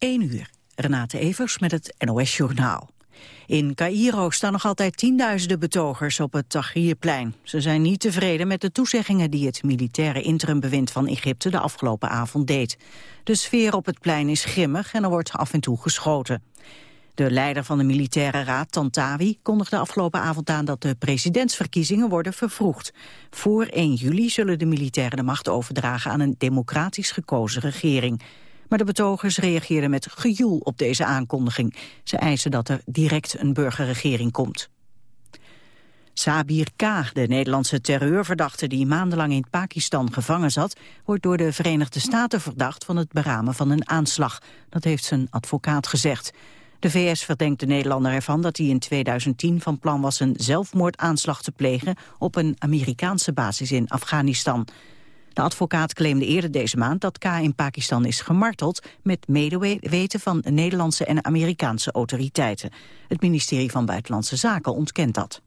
1 uur. Renate Evers met het NOS Journaal. In Cairo staan nog altijd tienduizenden betogers op het Tahrirplein. Ze zijn niet tevreden met de toezeggingen die het militaire interimbewind van Egypte de afgelopen avond deed. De sfeer op het plein is grimmig en er wordt af en toe geschoten. De leider van de militaire raad, Tantawi, kondigde afgelopen avond aan dat de presidentsverkiezingen worden vervroegd. Voor 1 juli zullen de militairen de macht overdragen aan een democratisch gekozen regering. Maar de betogers reageerden met gejoel op deze aankondiging. Ze eisen dat er direct een burgerregering komt. Sabir K., de Nederlandse terreurverdachte die maandenlang in Pakistan gevangen zat, wordt door de Verenigde Staten verdacht van het beramen van een aanslag. Dat heeft zijn advocaat gezegd. De VS verdenkt de Nederlander ervan dat hij in 2010 van plan was een zelfmoordaanslag te plegen op een Amerikaanse basis in Afghanistan. De advocaat claimde eerder deze maand dat K in Pakistan is gemarteld... met medeweten van Nederlandse en Amerikaanse autoriteiten. Het ministerie van Buitenlandse Zaken ontkent dat.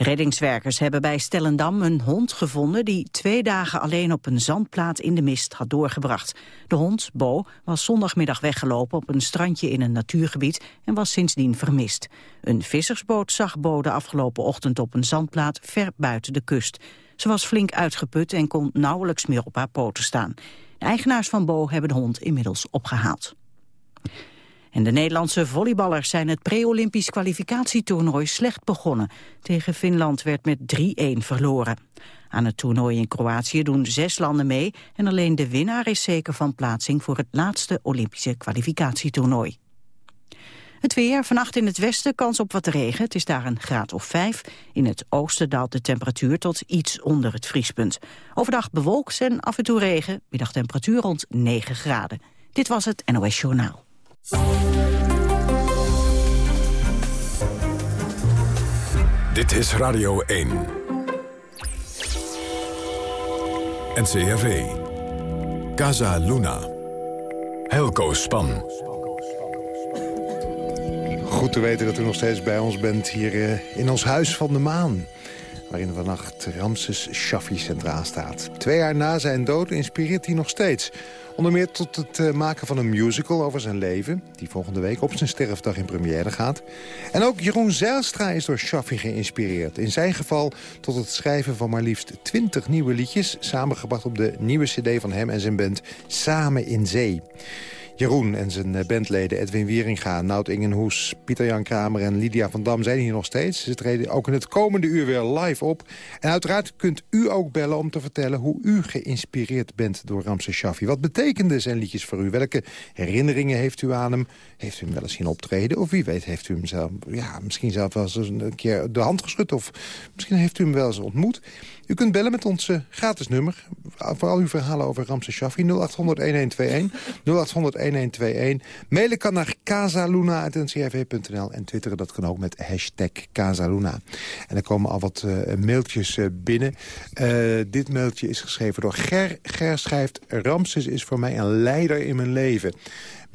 Reddingswerkers hebben bij Stellendam een hond gevonden... die twee dagen alleen op een zandplaat in de mist had doorgebracht. De hond, Bo, was zondagmiddag weggelopen op een strandje in een natuurgebied... en was sindsdien vermist. Een vissersboot zag Bo de afgelopen ochtend op een zandplaat ver buiten de kust. Ze was flink uitgeput en kon nauwelijks meer op haar poten staan. De eigenaars van Bo hebben de hond inmiddels opgehaald. En de Nederlandse volleyballers zijn het pre-Olympisch kwalificatietoernooi slecht begonnen. Tegen Finland werd met 3-1 verloren. Aan het toernooi in Kroatië doen zes landen mee... en alleen de winnaar is zeker van plaatsing voor het laatste Olympische kwalificatietoernooi. Het weer, vannacht in het westen kans op wat regen. Het is daar een graad of vijf. In het oosten daalt de temperatuur tot iets onder het vriespunt. Overdag bewolkt en af en toe regen. Middagtemperatuur rond 9 graden. Dit was het NOS Journaal. Dit is Radio 1. NCRV. Casa Luna. Helco Span. Goed te weten dat u nog steeds bij ons bent hier eh, in ons Huis van de Maan. Waarin vannacht Ramses Shaffi centraal staat. Twee jaar na zijn dood inspireert hij nog steeds. Onder meer tot het eh, maken van een musical over zijn leven... die volgende week op zijn sterfdag in première gaat. En ook Jeroen Zijlstra is door Shaffi geïnspireerd. In zijn geval tot het schrijven van maar liefst 20 nieuwe liedjes... samengebracht op de nieuwe cd van hem en zijn band Samen in Zee. Jeroen en zijn eh, bandleden Edwin Wieringa, Nout Ingenhoes... Pieter-Jan Kramer en Lydia van Dam zijn hier nog steeds. Ze treden ook in het komende uur weer live op. En uiteraard kunt u ook bellen om te vertellen... hoe u geïnspireerd bent door Ramses Shaffi. Wat betekenden zijn liedjes voor u? Welke herinneringen heeft u aan hem? Heeft u hem wel eens zien optreden? Of wie weet heeft u hem zelf, ja, misschien zelf wel eens een keer de hand geschud... of misschien heeft u hem wel eens ontmoet... U kunt bellen met ons gratis nummer. Voor al uw verhalen over Ramses Shaffi. 0800-1121. 0800-1121. Mailen kan naar casaluna.ncrv.nl. En twitteren dat kan ook met hashtag Casaluna. En er komen al wat uh, mailtjes uh, binnen. Uh, dit mailtje is geschreven door Ger. Ger schrijft... Ramses is voor mij een leider in mijn leven.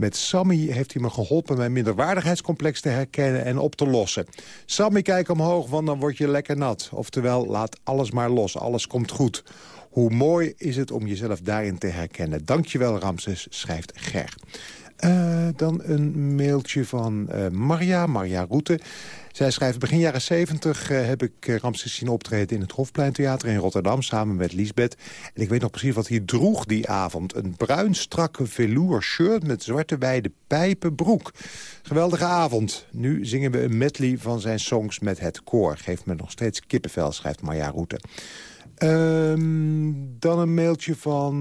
Met Sammy heeft hij me geholpen mijn minderwaardigheidscomplex te herkennen en op te lossen. Sammy, kijk omhoog, want dan word je lekker nat. Oftewel, laat alles maar los, alles komt goed. Hoe mooi is het om jezelf daarin te herkennen. Dankjewel, Ramses, schrijft Ger. Uh, dan een mailtje van uh, Maria, Maria Roete. Zij schrijft, begin jaren 70 uh, heb ik uh, Ramses zien optreden in het Hofpleintheater in Rotterdam... samen met Liesbeth. En ik weet nog precies wat hij droeg die avond. Een bruin strakke velour shirt met zwarte wijde pijpen broek. Geweldige avond. Nu zingen we een medley van zijn songs met het koor. Geeft me nog steeds kippenvel, schrijft Marja Roete. Um, dan een mailtje van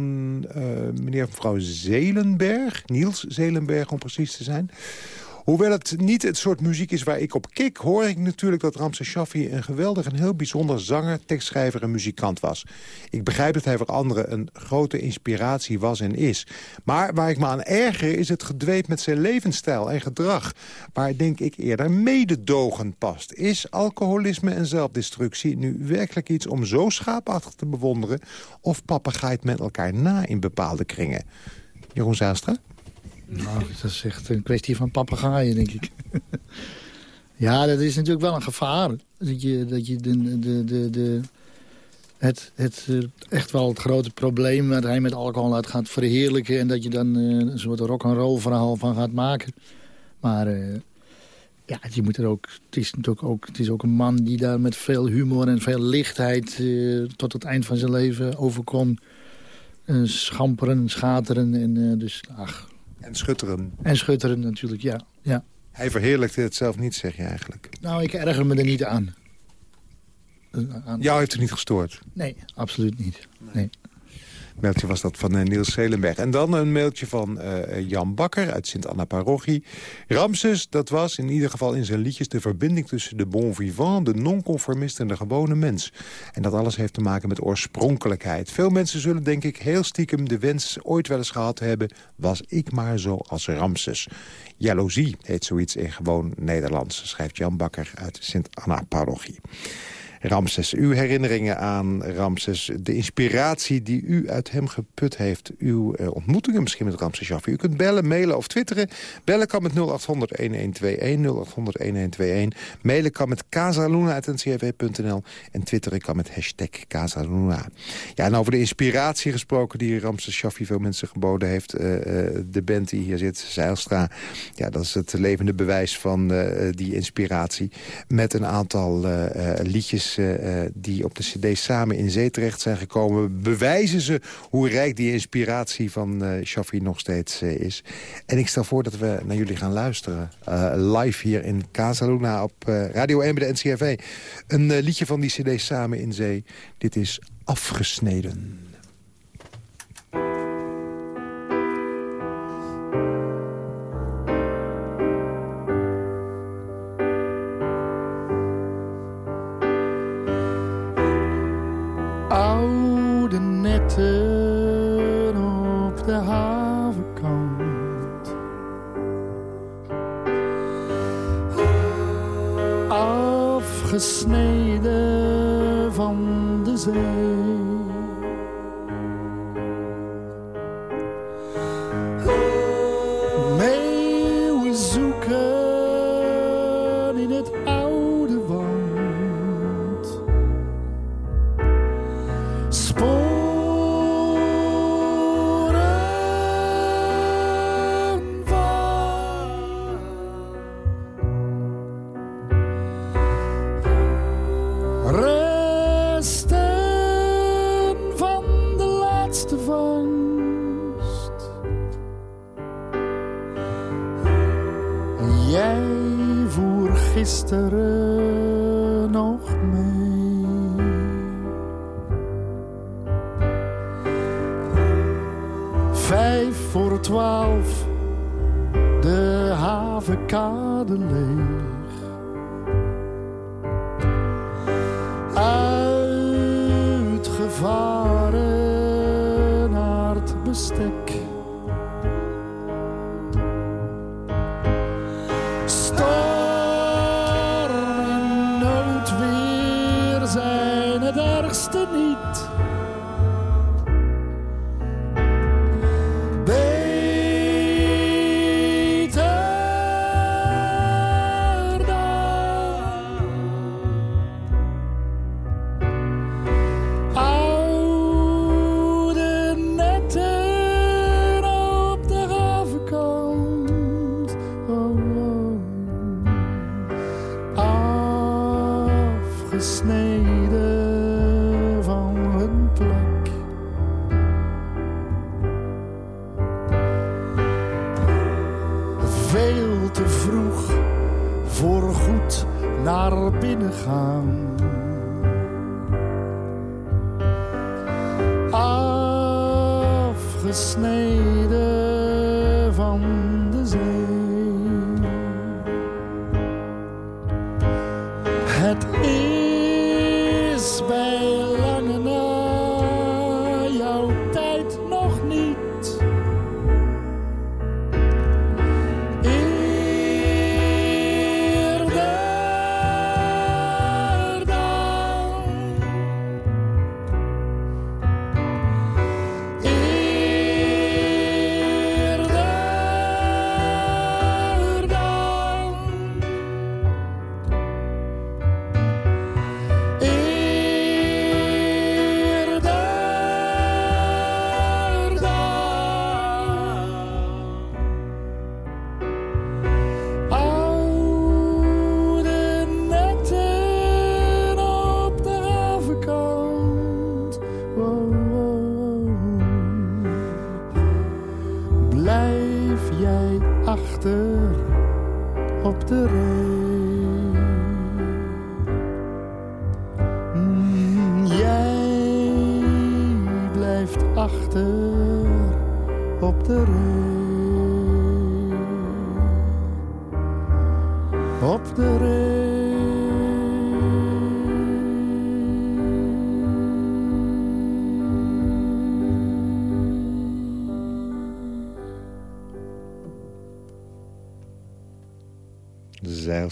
uh, meneer en mevrouw Zelenberg. Niels Zelenberg, om precies te zijn. Hoewel het niet het soort muziek is waar ik op kik... hoor ik natuurlijk dat Ramses Shaffi een geweldig en heel bijzonder zanger... tekstschrijver en muzikant was. Ik begrijp dat hij voor anderen een grote inspiratie was en is. Maar waar ik me aan erger is het gedweep met zijn levensstijl en gedrag... waar denk ik eerder mededogen past. Is alcoholisme en zelfdestructie nu werkelijk iets om zo schaapachtig te bewonderen... of papegaait met elkaar na in bepaalde kringen? Jeroen Zaastra? Nou, dat is echt een kwestie van papegaaien, denk ik. ja, dat is natuurlijk wel een gevaar. Dat je, dat je de, de, de, de het, het, eh, echt wel het grote probleem dat hij met alcohol uit gaat verheerlijken... en dat je dan uh, een soort rock-and-roll verhaal van gaat maken. Maar uh, ja, je moet er ook, het is natuurlijk ook, het is ook een man die daar met veel humor en veel lichtheid... Tot het eind van zijn leven over kon schamperen, schateren. En, dus, ach. En schutteren. En schutteren natuurlijk, ja. ja. Hij verheerlijkte het zelf niet, zeg je eigenlijk. Nou, ik erger me er niet aan. Jou heeft het niet gestoord? Nee, absoluut niet. Nee. Mailtje was dat van uh, Niels Zelenberg. En dan een mailtje van uh, Jan Bakker uit Sint-Anna-parochie. Ramses, dat was in ieder geval in zijn liedjes... de verbinding tussen de bon vivant, de non-conformist en de gewone mens. En dat alles heeft te maken met oorspronkelijkheid. Veel mensen zullen denk ik heel stiekem de wens ooit wel eens gehad hebben... was ik maar zo als Ramses. Jaloezie heet zoiets in gewoon Nederlands, schrijft Jan Bakker uit Sint-Anna-parochie. Ramses. Uw herinneringen aan Ramses, de inspiratie die u uit hem geput heeft... uw uh, ontmoetingen misschien met Ramses Jaffe. U kunt bellen, mailen of twitteren. Bellen kan met 0800-1121, 0800-1121. Mailen kan met casaluna.ncrv.nl en twitteren kan met hashtag Casaluna. Ja, en over de inspiratie gesproken die Ramses Shaffi veel mensen geboden heeft... Uh, uh, de band die hier zit, Zeilstra, ja, dat is het levende bewijs van die inspiratie... met een aantal liedjes uh, die op de cd samen in zee terecht zijn gekomen... bewijzen ze hoe rijk die inspiratie van uh, Shaffi nog steeds is. En ik stel voor dat we naar jullie gaan luisteren. live hier in Casaluna op Radio 1 bij de NCRV. Een liedje van die cd samen in zee. Dit is Afgesneden. Afgesneden van de zee.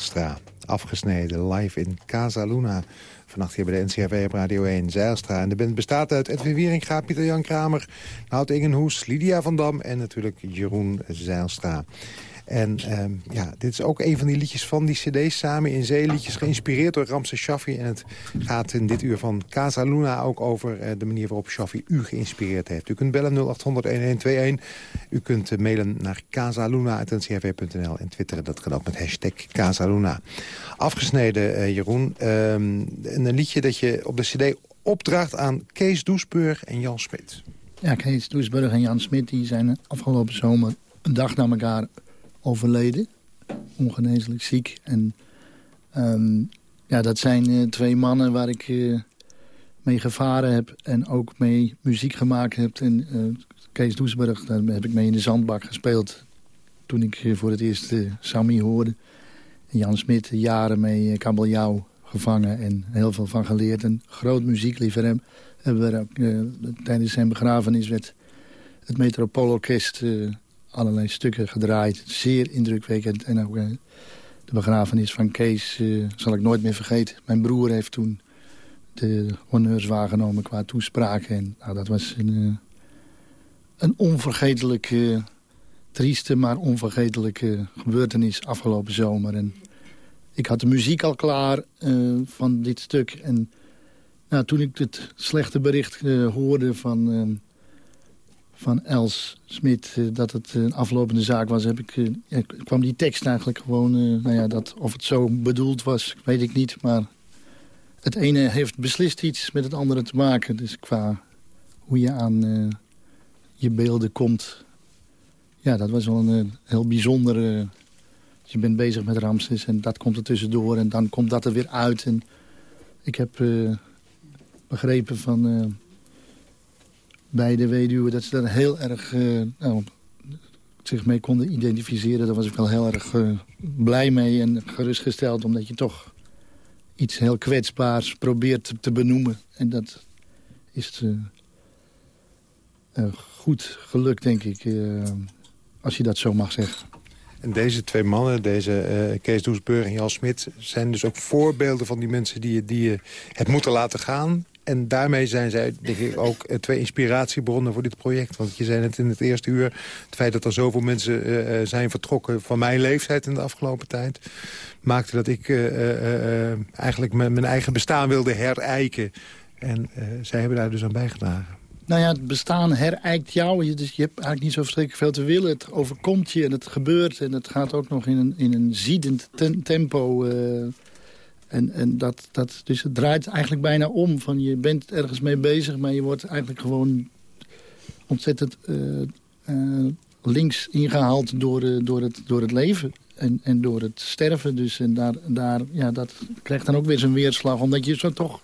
Zeilstra. Afgesneden, live in Casa Luna. Vannacht hier bij de NCRV op Radio 1, Zeilstra. En de band bestaat uit Edwin Wieringa, Pieter-Jan Kramer... Nout Ingenhoes, Lydia van Dam en natuurlijk Jeroen Zeilstra. En ehm, ja, dit is ook een van die liedjes van die cd's samen in zee. Liedjes geïnspireerd door Ramse Shaffi. En het gaat in dit uur van Casa Luna ook over eh, de manier waarop Shaffi u geïnspireerd heeft. U kunt bellen 0800-1121. U kunt uh, mailen naar casaluna.ncrv.nl en twitteren. Dat kan ook met hashtag Casaluna. Afgesneden, uh, Jeroen. Um, een liedje dat je op de cd opdraagt aan Kees Doesburg en Jan Smit. Ja, Kees Doesburg en Jan Smit die zijn afgelopen zomer een dag na elkaar overleden. Ongeneeslijk ziek. En um, ja, dat zijn uh, twee mannen waar ik uh, mee gevaren heb en ook mee muziek gemaakt heb. En uh, Kees Doesburg, daar heb ik mee in de zandbak gespeeld toen ik voor het eerst Sammy hoorde. Jan Smit, jaren mee kabeljauw gevangen en heel veel van geleerd. Een groot muziekliefhebber hebben we tijdens zijn begrafenis werd het Metropoolorkest allerlei stukken gedraaid. Zeer indrukwekkend. En ook uh, de begrafenis van Kees uh, zal ik nooit meer vergeten. Mijn broer heeft toen de honneurs waargenomen qua toespraken. En nou, dat was een, uh, een onvergetelijk, trieste, maar onvergetelijke gebeurtenis afgelopen zomer. En ik had de muziek al klaar van dit stuk. En nou, toen ik het slechte bericht hoorde van van Els Smit uh, dat het een aflopende zaak was... Heb ik, uh, kwam die tekst eigenlijk gewoon... Nou ja, dat, of het zo bedoeld was, weet ik niet. Maar het ene heeft beslist iets met het andere te maken. Dus qua hoe je aan je beelden komt... Ja, dat was wel een heel bijzonder... je bent bezig met Ramses en dat komt er tussendoor... en dan komt dat er weer uit. En ik heb begrepen van bij de weduwe... dat ze daar heel erg uh, nou, zich mee konden identificeren. Daar was ik wel heel erg uh, blij mee en gerustgesteld... omdat je toch iets heel kwetsbaars probeert te, benoemen. En dat is uh, goed gelukt, denk ik, als je dat zo mag zeggen. En deze twee mannen, deze Kees Doesburg en Jan Smit... zijn dus ook voorbeelden van die mensen die die je het moeten laten gaan en daarmee zijn zij, denk ik, ook eh, twee inspiratiebronnen voor dit project. Want je zei net in het eerste uur... het feit dat er zoveel mensen uh, zijn vertrokken van mijn leeftijd in de afgelopen tijd... maakte dat ik eigenlijk mijn eigen bestaan wilde herijken. En zij hebben daar dus aan bijgedragen. Nou ja, het bestaan herijkt jou. Je, dus je hebt eigenlijk niet zo verschrikkelijk veel te willen. Het overkomt je en het gebeurt. En het gaat ook nog in een, in een ziedend tempo... En, en dat, dat, dus het draait eigenlijk bijna om. Van je bent ergens mee bezig, maar je wordt eigenlijk gewoon ontzettend uh, uh, links ingehaald door, uh, door, het, door het leven. En, en door het sterven. Dus en daar, daar, ja, dat krijgt dan ook weer zijn weerslag. Omdat je zo toch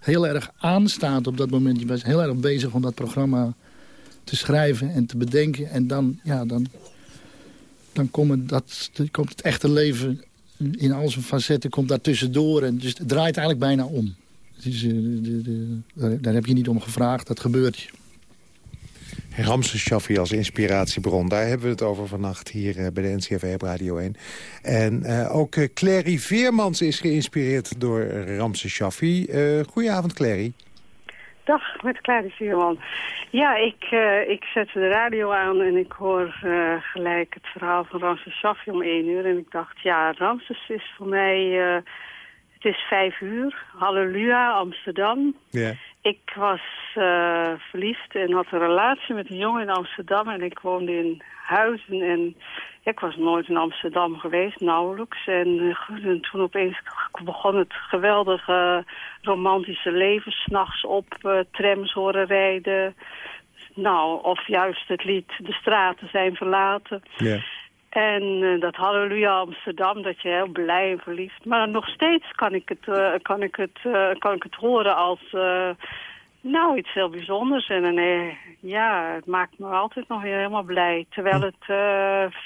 heel erg aanstaat op dat moment. Je bent heel erg bezig om dat programma te schrijven en te bedenken. En dan, ja, dan, dan komt, dat, komt het echte leven in al zijn facetten komt daar tussendoor. En dus het draait eigenlijk bijna om. Is, uh, de, de, daar heb je niet om gevraagd, dat gebeurt je. Ramses Shaffi als inspiratiebron. Daar hebben we het over vannacht hier uh, bij de NCRV op Radio 1. En uh, ook uh, Clary Veermans is geïnspireerd door Ramses Shaffi. goedenavond, Clary. Dag, met Clary Veerman. Ja, ik, uh, ik zette de radio aan en ik hoor uh, gelijk het verhaal van Ramses Shaffi om één uur. En ik dacht, ja, Ramses is voor mij... Uh, het is vijf uur, halleluja, Amsterdam. Yeah. Ik was verliefd en had een relatie met een jongen in Amsterdam. En ik woonde in Huizen en ik was nooit in Amsterdam geweest, nauwelijks. En, en toen opeens begon het geweldige romantische leven. S'nachts op uh, trams horen rijden. nou, of juist het lied De straten zijn verlaten. Ja. En uh, dat Halleluja Amsterdam, dat je heel blij en verliefd. Maar nog steeds kan ik het, uh, kan ik het, uh, kan ik het horen als nou, iets heel bijzonders. En nee, ja, het maakt me altijd nog weer helemaal blij. Terwijl het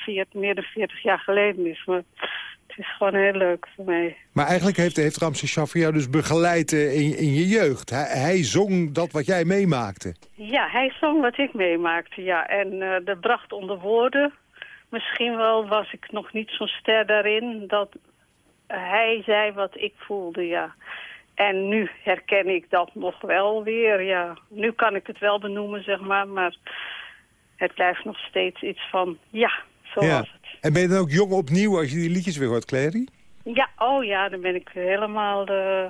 vier, meer dan 40 jaar geleden is. Maar het is gewoon heel leuk voor mij. Maar eigenlijk heeft, heeft Shaffi jou dus begeleid in, in je jeugd. Hij, hij, zong dat wat jij meemaakte. Ja, hij zong wat ik meemaakte, ja. En dat bracht onder woorden misschien wel was ik nog niet zo ster daarin dat hij zei wat ik voelde, ja. En nu herken ik dat nog wel weer, ja. Nu kan ik het wel benoemen, zeg maar, maar het blijft nog steeds iets van, ja, zo ja. was het. En ben je dan ook jong opnieuw als je die liedjes weer hoort, Clary? Ja, oh ja, dan ben ik helemaal, uh,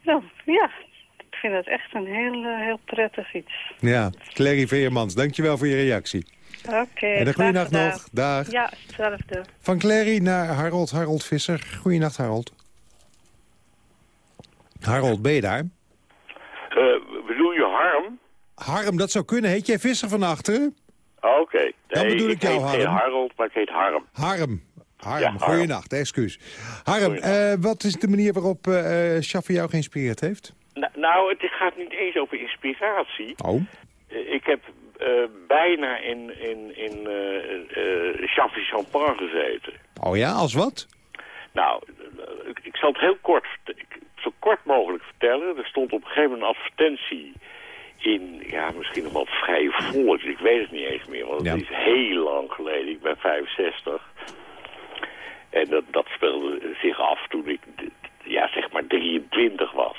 ja, ja, ik vind het echt een heel, uh, heel prettig iets. Ja, Clary Veermans, dankjewel voor je reactie. Oké, okay, En een nog. Dag. Ja, hetzelfde. Van Clary naar Harold, Harold Visser. Goeienacht, Harold. Harold, ben je daar? Uh, bedoel je Harm? Harm, dat zou kunnen. Heet jij Visser van achteren? Oké. Okay. Nee, Dan bedoel ik, jou, heet Harm. Harold, maar ik heet Harm. Harm. Harm, Ja, Harm. goeienacht, excuus. Harm, eh, wat is de manier waarop eh Shaffi jou geïnspireerd heeft? Nou, nou, het gaat niet eens over inspiratie. Oh. Ik heb eh, bijna in, in, in eh eh Chaffee Champagne gezeten. Oh ja, als wat? Nou, ik, ik zal het heel kort, ik- zo kort mogelijk vertellen. Er stond op een gegeven moment een advertentie in, ja, misschien nog wel vrij volk. Ik weet het niet eens meer, want Ja. het is heel lang geleden. Ik ben 65. En dat, dat speelde zich af toen ik, ja, zeg maar 23 was.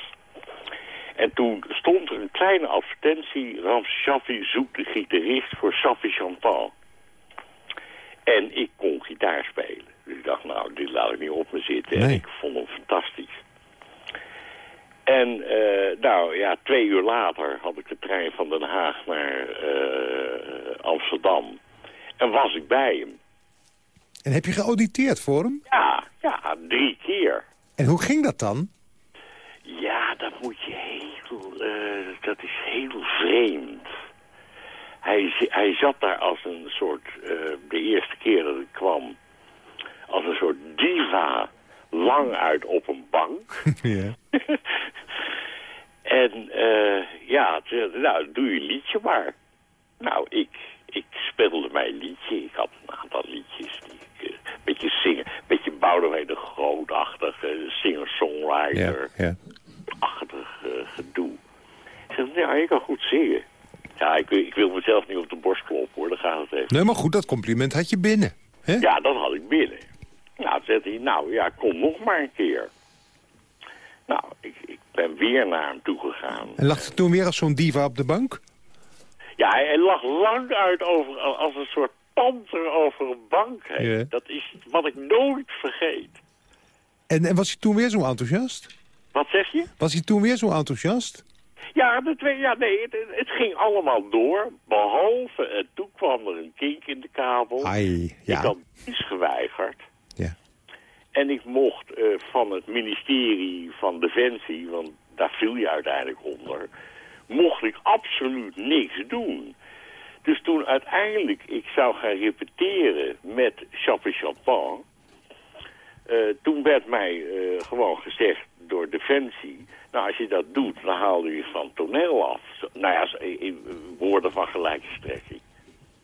En toen stond er een kleine advertentie... Rams Shaffi zoekt de gitarist voor Shaffi Champagne. En ik kon gitaar spelen. Dus ik dacht, nou, dit laat ik niet op me zitten. En ik vond hem fantastisch. En eh, nou ja, twee uur later had ik de trein van Den Haag naar eh, Amsterdam. En was ik bij hem. En heb je geauditeerd voor hem? Ja, ja, drie keer. En hoe ging dat dan? Ja, dat moet dat is heel vreemd. Hij, hij zat daar als een soort... eh, de eerste keer dat ik kwam... als een soort diva lang uit op een bank. ja. en eh, ja, nou, doe je liedje maar. Nou, ik, ik speelde mijn liedje. Ik had een aantal liedjes. Die ik, eh, een beetje zingen. Een beetje Boudewijn de Grootachtige singer-songwriter. Ja, ja. achtig gedoe. Ik zeg, ja, je kan goed zingen. Ja, ik, wil- ik wil mezelf niet op de borst kloppen, hoor. Dan gaat het even. Nee, maar goed, dat compliment had je binnen. Hè? Ja, dat had ik binnen. Nou, toen hij, nou ja, kom nog maar een keer. Nou, ik, ik ben weer naar hem toe gegaan. En lag er toen weer als zo'n diva op de bank? Ja, hij, hij lag lang uit over, als een soort panter over een bank heen. Dat is wat ik nooit vergeet. En, en was hij toen weer zo enthousiast? Wat zeg je? Was hij toen weer zo enthousiast? Ja, de twee, ja nee, het, het ging allemaal door. Behalve, en toen kwam er een kink in de kabel. Ai, Ik ja. had iets geweigerd. ja. En ik mocht eh, van het ministerie van Defensie, want daar viel je uiteindelijk onder, mocht ik absoluut niks doen. Dus toen uiteindelijk ik zou gaan repeteren met Chappie Champagne, eh, toen werd mij eh, gewoon gezegd door Defensie, nou als je dat doet, dan haal je van toneel af. Nou ja, woorden van gelijke strekking.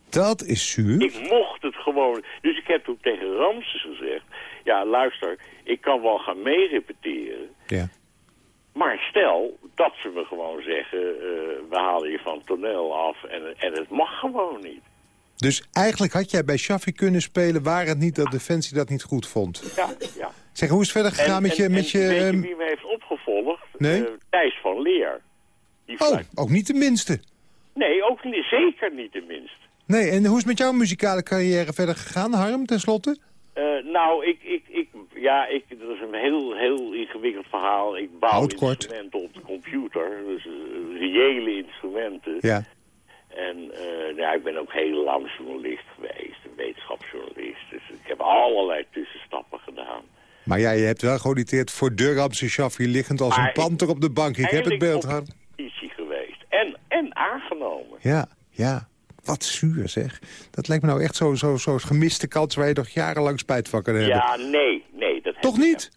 Dat is zuur. Ik mocht het gewoon. Dus ik heb toen tegen Ramses gezegd... Ja, luister, ik kan wel gaan meerepeteren. Ja. Maar stel dat ze me gewoon zeggen... eh, we halen je van toneel af en, en het mag gewoon niet. Dus eigenlijk had jij bij Shaffi kunnen spelen... waar het niet dat Defensie dat niet goed vond. Ja, ja. Zeg, hoe is het verder gegaan En- met je... en- met je en weet je ehm, wie me heeft opgevolgd? Nee? Eh, Thijs van Leer. Die Oh, ook niet de minste. Nee, ook niet, zeker niet de minst. Nee, en hoe is het met jouw muzikale carrière verder gegaan, Harm, tenslotte? Eh, nou, ik, ik, ik, ja, ik, dat is een heel, heel ingewikkeld verhaal. Ik bouw Houd kort. instrumenten op de computer, dus eh, reële instrumenten. Ja. En ja, ik ben ook heel lang journalist geweest, een wetenschapsjournalist. Dus ik heb allerlei tussenstappen gedaan. Maar ja, je hebt wel geauditeerd voor de Ramse Shaffi... liggend als Maar een panter op de bank. Ik heb het beeld, Harm. competitie geweest. En, en aangenomen. Ja, Ja, wat zuur zeg. Dat lijkt me nou echt zo'n zo, zo gemiste kans... waar je toch jarenlang spijt van kan hebben. Ja, nee, nee. Dat Toch niet?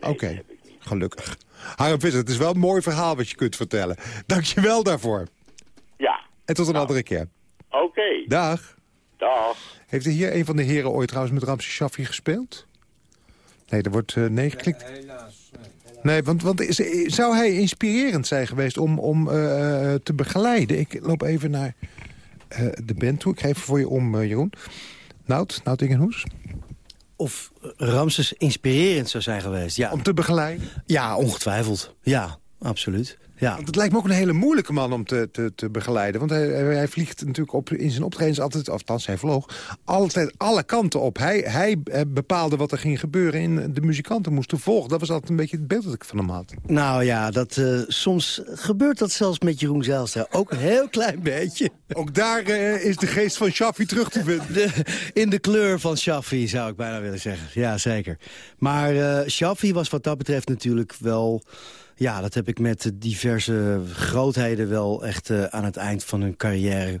Nee, Oké, gelukkig. Harm Visser, het is wel een mooi verhaal wat je kunt vertellen. Dank je wel daarvoor. Ja, En tot een andere keer. oké. Dag. Dag. Heeft er hier een van de heren ooit trouwens met Ramses Shaffi gespeeld? Nee, er wordt eh, nee geklikt. Nee, want, want is, zou hij inspirerend zijn geweest om, om eh, te begeleiden? Ik loop even naar eh, de band toe. Ik ga even voor je om, eh, Jeroen. Nout, Nout Ingenhoes. Of Ramses inspirerend zou zijn geweest. Ja, Om te begeleiden. ja ongetwijfeld. Ja, absoluut. Ja. Want het lijkt me ook een hele moeilijke man om te, te, te begeleiden. Want hij, hij vliegt natuurlijk op, in zijn optredens altijd... althans, hij vloog altijd alle kanten op. Hij, hij eh, bepaalde wat er ging gebeuren en de muzikanten moesten volgen. Dat was altijd een beetje het beeld dat ik van hem had. Nou ja, dat, eh, soms gebeurt dat zelfs met Jeroen Zijlstra. Ook een heel klein beetje. Ook daar eh, is de geest van Shaffi terug te vinden. De, in de kleur van Shaffi, zou ik bijna willen zeggen. Ja, zeker. Maar eh Shaffi was wat dat betreft natuurlijk wel... Ja, dat heb ik met diverse grootheden wel echt eh, aan het eind van hun carrière...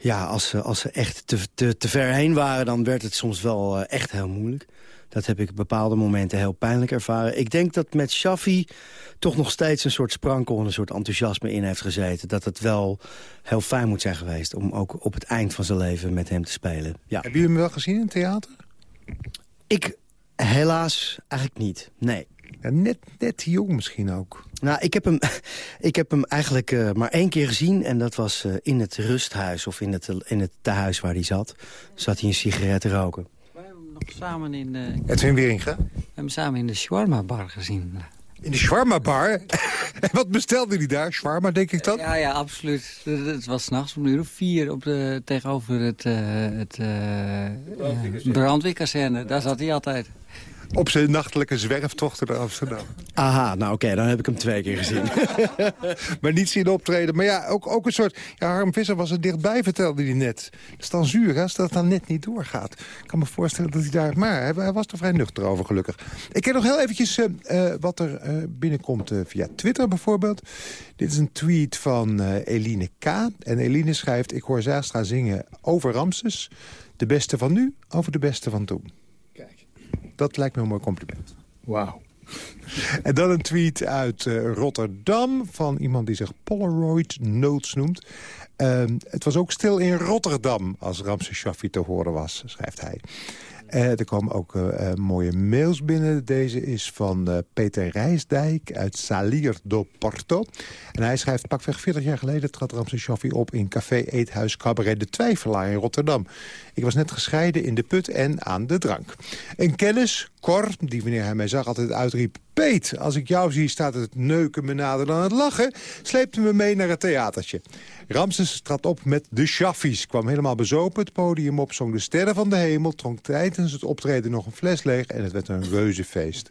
Ja, als ze, als ze echt te, te, te ver heen waren, dan werd het soms wel eh, echt heel moeilijk. Dat heb ik op bepaalde momenten heel pijnlijk ervaren. Ik denk dat met Shaffi toch nog steeds een soort sprankel... en een soort enthousiasme in heeft gezeten. Dat het wel heel fijn moet zijn geweest... om ook op het eind van zijn leven met hem te spelen. Ja. Hebben jullie hem wel gezien in het theater? Ik helaas eigenlijk niet, nee. Ja, net, net jong misschien ook. Nou, ik heb hem, ik heb hem eigenlijk eh, maar één keer gezien... en dat was eh, in het rusthuis of in het, in het tehuis waar hij zat. Zat hij een sigaret te roken. We hebben hem nog samen in de, Edwin Wieringa? we hebben hem samen in de shawarma bar gezien. In de shawarma bar. en wat bestelde hij daar? Shawarma, denk ik dan? Ja, ja, absoluut. Het was s'nachts om een uur of vier op de, tegenover het, eh het eh brandweerkazerne. Daar zat hij altijd. Op zijn nachtelijke zwerftochten naar Amsterdam. Aha, nou oké, dan heb ik hem twee keer gezien. maar niet zien optreden. Maar ja, ook, ook een soort... Ja, Harm Visser was er dichtbij, vertelde hij net. Dat is dan zuur, hè, als dat dan net niet doorgaat. Ik kan me voorstellen dat hij daar... Maar hij, hij was er vrij nuchter over, gelukkig. Ik ken nog heel eventjes eh, eh, wat er eh, binnenkomt via Twitter bijvoorbeeld. Dit is een tweet van Eline K. En Eline schrijft... Ik hoor Zaastra zingen over Ramses. De beste van nu over de beste van toen. Dat lijkt me een mooi compliment. Wauw. En dan een tweet uit eh, Rotterdam van iemand die zich Polaroid Notes noemt. Ehm, het was ook stil in Rotterdam als Ramses Shaffi te horen was, schrijft hij. Eh, er komen ook eh, eh, mooie mails binnen. Deze is van Peter Rijsdijk uit Salir do Porto. En hij schrijft, pakweg 40 jaar geleden trad Ramses Shaffi op... in café Eethuis Cabaret De Twijfelaar in Rotterdam. Ik was net gescheiden in de put en aan de drank. Een kennis, Cor, die wanneer hij mij zag altijd uitriep... Peet, als ik jou zie staat het neuken me nader dan het lachen... sleepte me mee naar het theatertje. Ramses trad op met de Shaffies, kwam helemaal bezopen het podium op... zong de sterren van de hemel, dronk tijdens het optreden nog een fles leeg... en het werd een reuzefeest.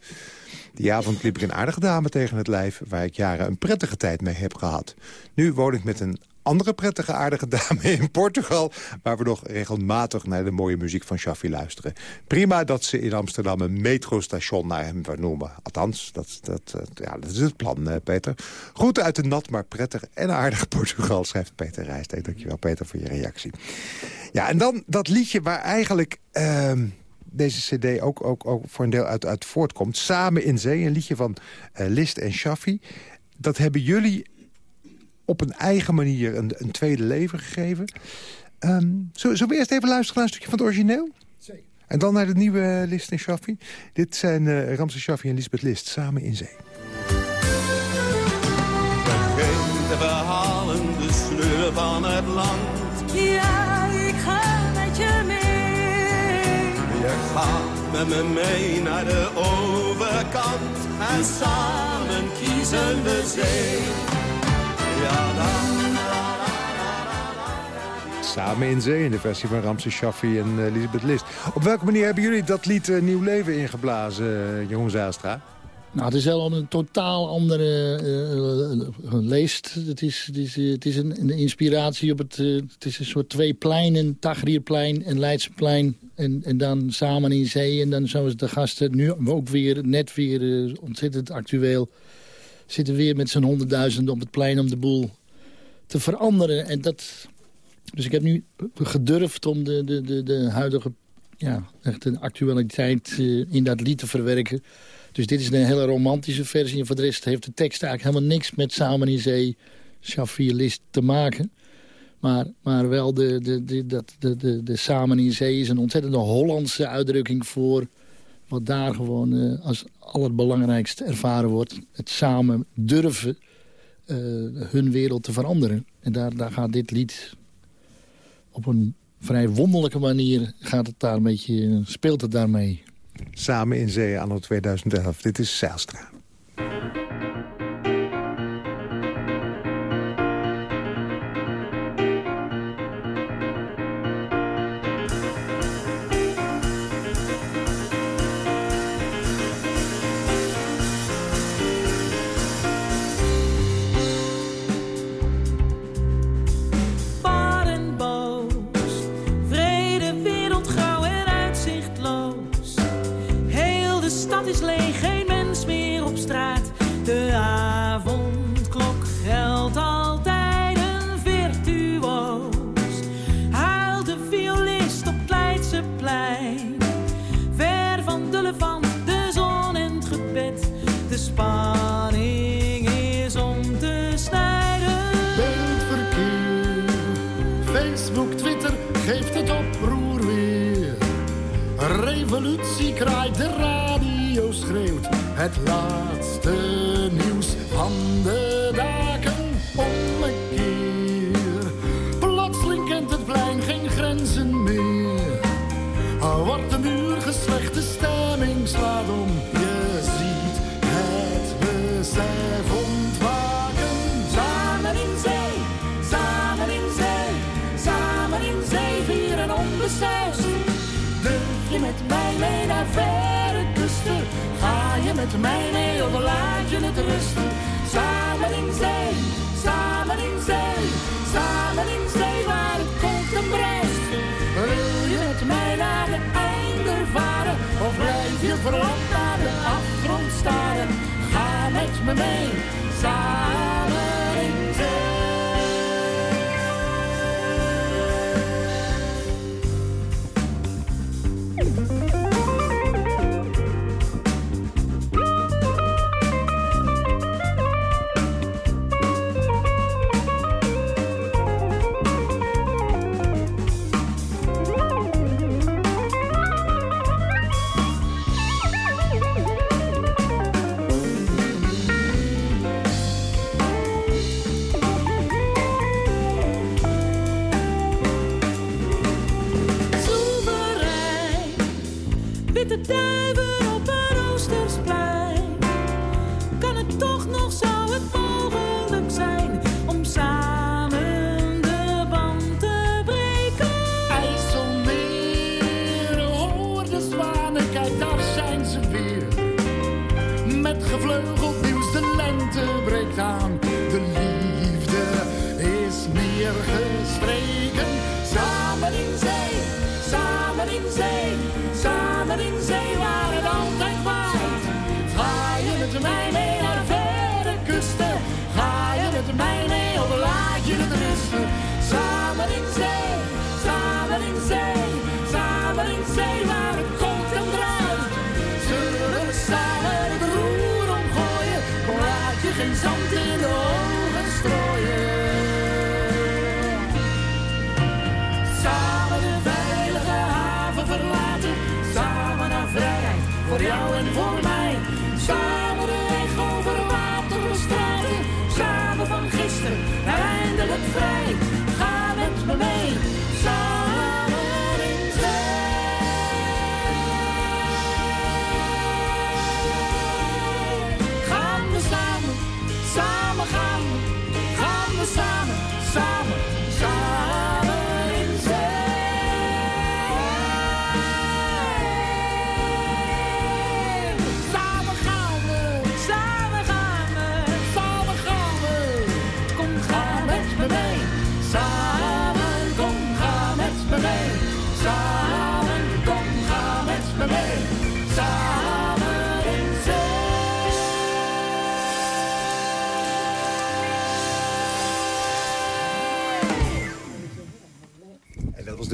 Die avond liep ik een aardige dame tegen het lijf... waar ik jaren een prettige tijd mee heb gehad. Nu woon ik met een andere prettige aardige dame in Portugal... waar we nog regelmatig naar de mooie muziek van Shaffi luisteren. Prima dat ze in Amsterdam een metrostation naar hem vernoemen. Althans, dat, dat, ja, dat is het plan, eh, Peter. Groeten uit een nat, maar prettig en aardig Portugal... schrijft Peter Rijsdijk. Dankjewel, Peter, voor je reactie. Ja, en dan dat liedje waar eigenlijk... ehm, deze cd ook, ook, ook voor een deel uit, uit voortkomt. Samen in Zee, een liedje van eh, List en Shaffi. Dat hebben jullie op een eigen manier een, een tweede leven gegeven. Ehm zullen, we eerst even luisteren naar een stukje van het origineel? Zeker. En dan naar de nieuwe List en Shaffi. Dit zijn eh Ramses Shaffi en Lisbeth List, samen in zee. Vergeet de verhalen, de sleur van het land. Ja, ik ga met je mee. Je gaat met me mee naar de overkant. En samen kiezen we zee. Samen in zee in de versie van Ramses Shaffi en eh, Lisbeth List. Op welke manier hebben jullie dat lied eh, nieuw leven ingeblazen, uh, Jeroen? Nou, het is wel een totaal andere eh, leest. Het is, het is, het is een, inspiratie op het... het is een soort twee pleinen, Tagrierplein en Leidseplein. En, en dan samen in zee. En dan zoals de gasten nu ook weer, net weer ontzettend actueel... zitten weer met z'n honderdduizend op het plein om de boel te veranderen. En dat, Dus ik heb nu gedurfd om de, de, de, de huidige ja, echt een actualiteit eh, in dat lied te verwerken. Dus dit is een hele romantische versie. Voor de rest heeft de tekst eigenlijk helemaal niks met Samen in Zee, Shafir te maken. Maar, maar wel de, de, de, dat, de, de, de Samen in Zee is een ontzettende Hollandse uitdrukking voor... wat daar gewoon uh, als allerbelangrijkste ervaren wordt. Het samen durven uh, hun wereld te veranderen. En daar, daar gaat dit lied op een vrij wonderlijke manier gaat het daar een beetje, speelt het daarmee. Samen in zee anno 2011. Dit is Zijlstra. Is leeg, geen mens meer op straat. De avondklok geldt altijd een virtuoos. Huilt de violist op het Leidseplein. Ver van de levant, de zon en het gebed. De spanning is om te snijden. Beeldverkeer, Facebook, Twitter geeft het oproer weer. Revolutie kraait, de schreeuwt. Het laatste met mij mee of laat je het rusten? Samen in zee, samen in zee, samen in zee, waar het komt en bruist. Wil je met mij naar de einder varen? Of blijf je verlamd naar de afgrond staren? Ga met me mee, samen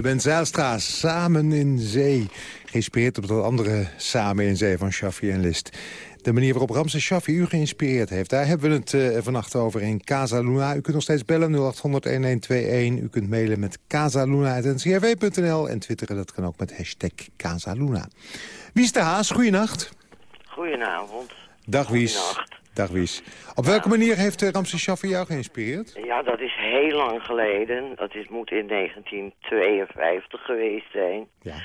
band Zijlstra, Samen in Zee. Geïnspireerd op dat andere Samen in Zee van Shaffi en List. De manier waarop Ramses Shaffi u geïnspireerd heeft. Daar hebben we het uh, vannacht over in Casa Luna. U kunt nog steeds bellen 0800-1121. U kunt mailen met casaluna.ncrv.nl. En twitteren, dat kan ook met hashtag Casaluna. Wie is de Haas? Goeienacht. Goedenavond. Dag Wies. Dag Wies. Op welke manier heeft uh, Ramses Shaffi jou geïnspireerd? Ja, dat is heel lang geleden. Dat is, moet in 1952 geweest zijn. Ja.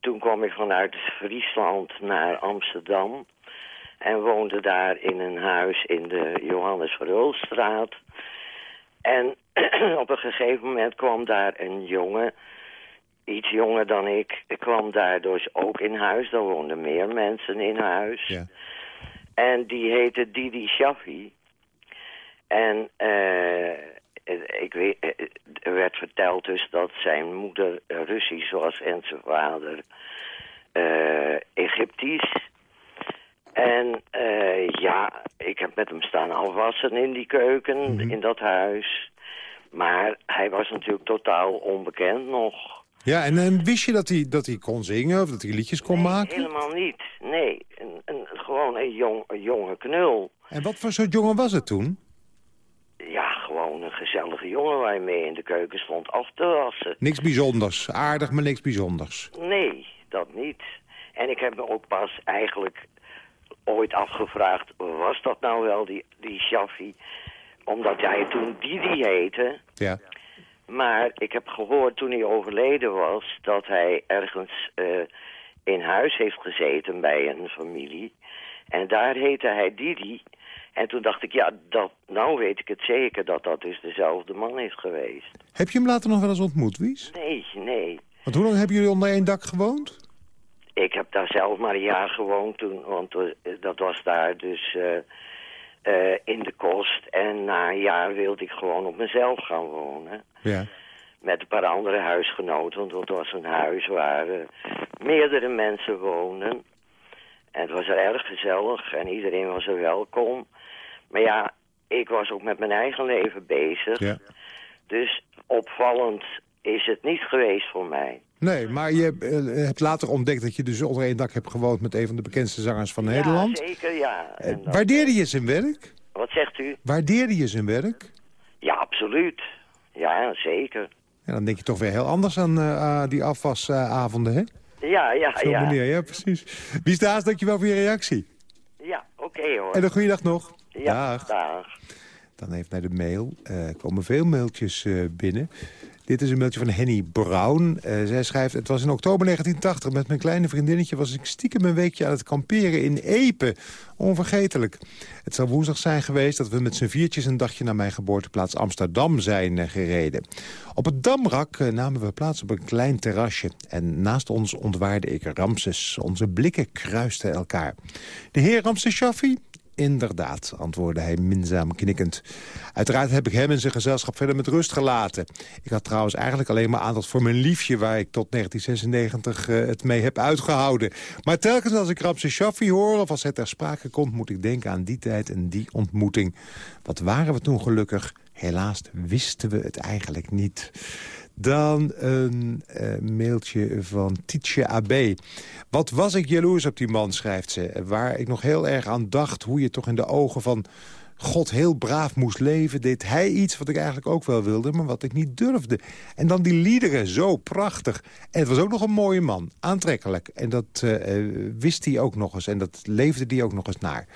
Toen kwam ik vanuit Friesland naar Amsterdam. En woonde daar in een huis in de Johannes Verhulstraat. En op een gegeven moment kwam daar een jongen, iets jonger dan ik, kwam daar dus ook in huis. Daar woonden meer mensen in huis. Ja. En die heette Didi Shaffi. En eh, ik weet, er werd verteld dus dat zijn moeder Russisch was en zijn vader eh, Egyptisch. En eh, ja, ik heb met hem staan afwassen in die keuken, in dat huis. Maar hij was natuurlijk totaal onbekend nog. Ja, en, en wist je dat hij, dat hij kon zingen of dat hij liedjes kon Nee, maken? helemaal niet. Nee, een, een, gewoon een, jong, een jonge knul. En wat voor soort jongen was het toen? Ja, gewoon een gezellige jongen waar je mee in de keuken stond af te wassen. Niks bijzonders. Aardig, maar niks bijzonders. Nee, dat niet. En ik heb me ook pas eigenlijk ooit afgevraagd... was dat nou wel die, die Shaffi? Omdat hij toen Didi heette. Ja. Maar ik heb gehoord toen hij overleden was... dat hij ergens eh, in huis heeft gezeten bij een familie. En daar heette hij Didi. En toen dacht ik, ja, dat, nou weet ik het zeker... dat dat dus dezelfde man is geweest. Heb je hem later nog wel eens ontmoet, Wies? Nee, nee. Want hoe lang hebben jullie onder één dak gewoond? Ik heb daar zelf maar een jaar gewoond toen, want eh, dat was daar dus eh, eh, in de kost. En na een jaar wilde ik gewoon op mezelf gaan wonen. Ja. Met een paar andere huisgenoten, want het was een huis waar eh, meerdere mensen woonden. En het was er erg gezellig en iedereen was er welkom. Maar ja, ik was ook met mijn eigen leven bezig. ja. Dus opvallend is het niet geweest voor mij. Nee, maar je eh, hebt later ontdekt dat je dus onder één dak hebt gewoond... met een van de bekendste zangers van Nederland. Ja, zeker, ja. Eh, En waardeerde je zijn werk? Wat zegt u? Waardeerde je zijn werk? Ja, absoluut. Ja, zeker. Ja, dan denk je toch weer heel anders aan eh, die afwasavonden, hè? Ja, ja, zo'n ja. manier, ja, precies. Wie is Daas, dankjewel voor je reactie. Ja, oké hoor. En een goede dag nog. Ja, Dag. dag. Dan even naar de mail. Eh, Er komen veel mailtjes eh, binnen. Dit is een mailtje van Henny Brown. Eh, zij schrijft, het was in oktober 1980. Met mijn kleine vriendinnetje was ik stiekem een weekje aan het kamperen in Epe. Onvergetelijk. Het zou woensdag zijn geweest dat we met z'n viertjes... een dagje naar mijn geboorteplaats Amsterdam zijn eh, gereden. Op het Damrak eh, namen we plaats op een klein terrasje. En naast ons ontwaarde ik Ramses. Onze blikken kruisten elkaar. De heer Ramses Shaffi, Inderdaad, antwoordde hij minzaam knikkend. Uiteraard heb ik hem en zijn gezelschap verder met rust gelaten. Ik had trouwens eigenlijk alleen maar aandacht voor mijn liefje... waar ik tot 1996 eh, het mee heb uitgehouden. Maar telkens als ik Ramses Shaffi hoor of als het ter sprake komt... moet ik denken aan die tijd en die ontmoeting. Wat waren we toen gelukkig? Helaas wisten we het eigenlijk niet. Dan een eh, mailtje van Tietje AB. Wat was ik jaloers op die man, schrijft ze. Waar ik nog heel erg aan dacht hoe je toch in de ogen van... God heel braaf moest leven, deed hij iets wat ik eigenlijk ook wel wilde... maar wat ik niet durfde. En dan die liederen, zo prachtig. En het was ook nog een mooie man, aantrekkelijk. En dat eh, eh, wist hij ook nog eens en dat leefde hij ook nog eens naar.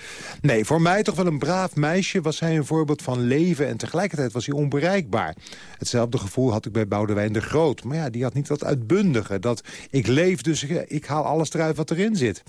Nee, voor mij toch wel een braaf meisje was hij een voorbeeld van leven... en tegelijkertijd was hij onbereikbaar. Hetzelfde gevoel had ik bij Boudewijn de Groot. Maar ja, die had niet dat uitbundige. Dat ik leef, dus ik, haal alles eruit wat erin zit.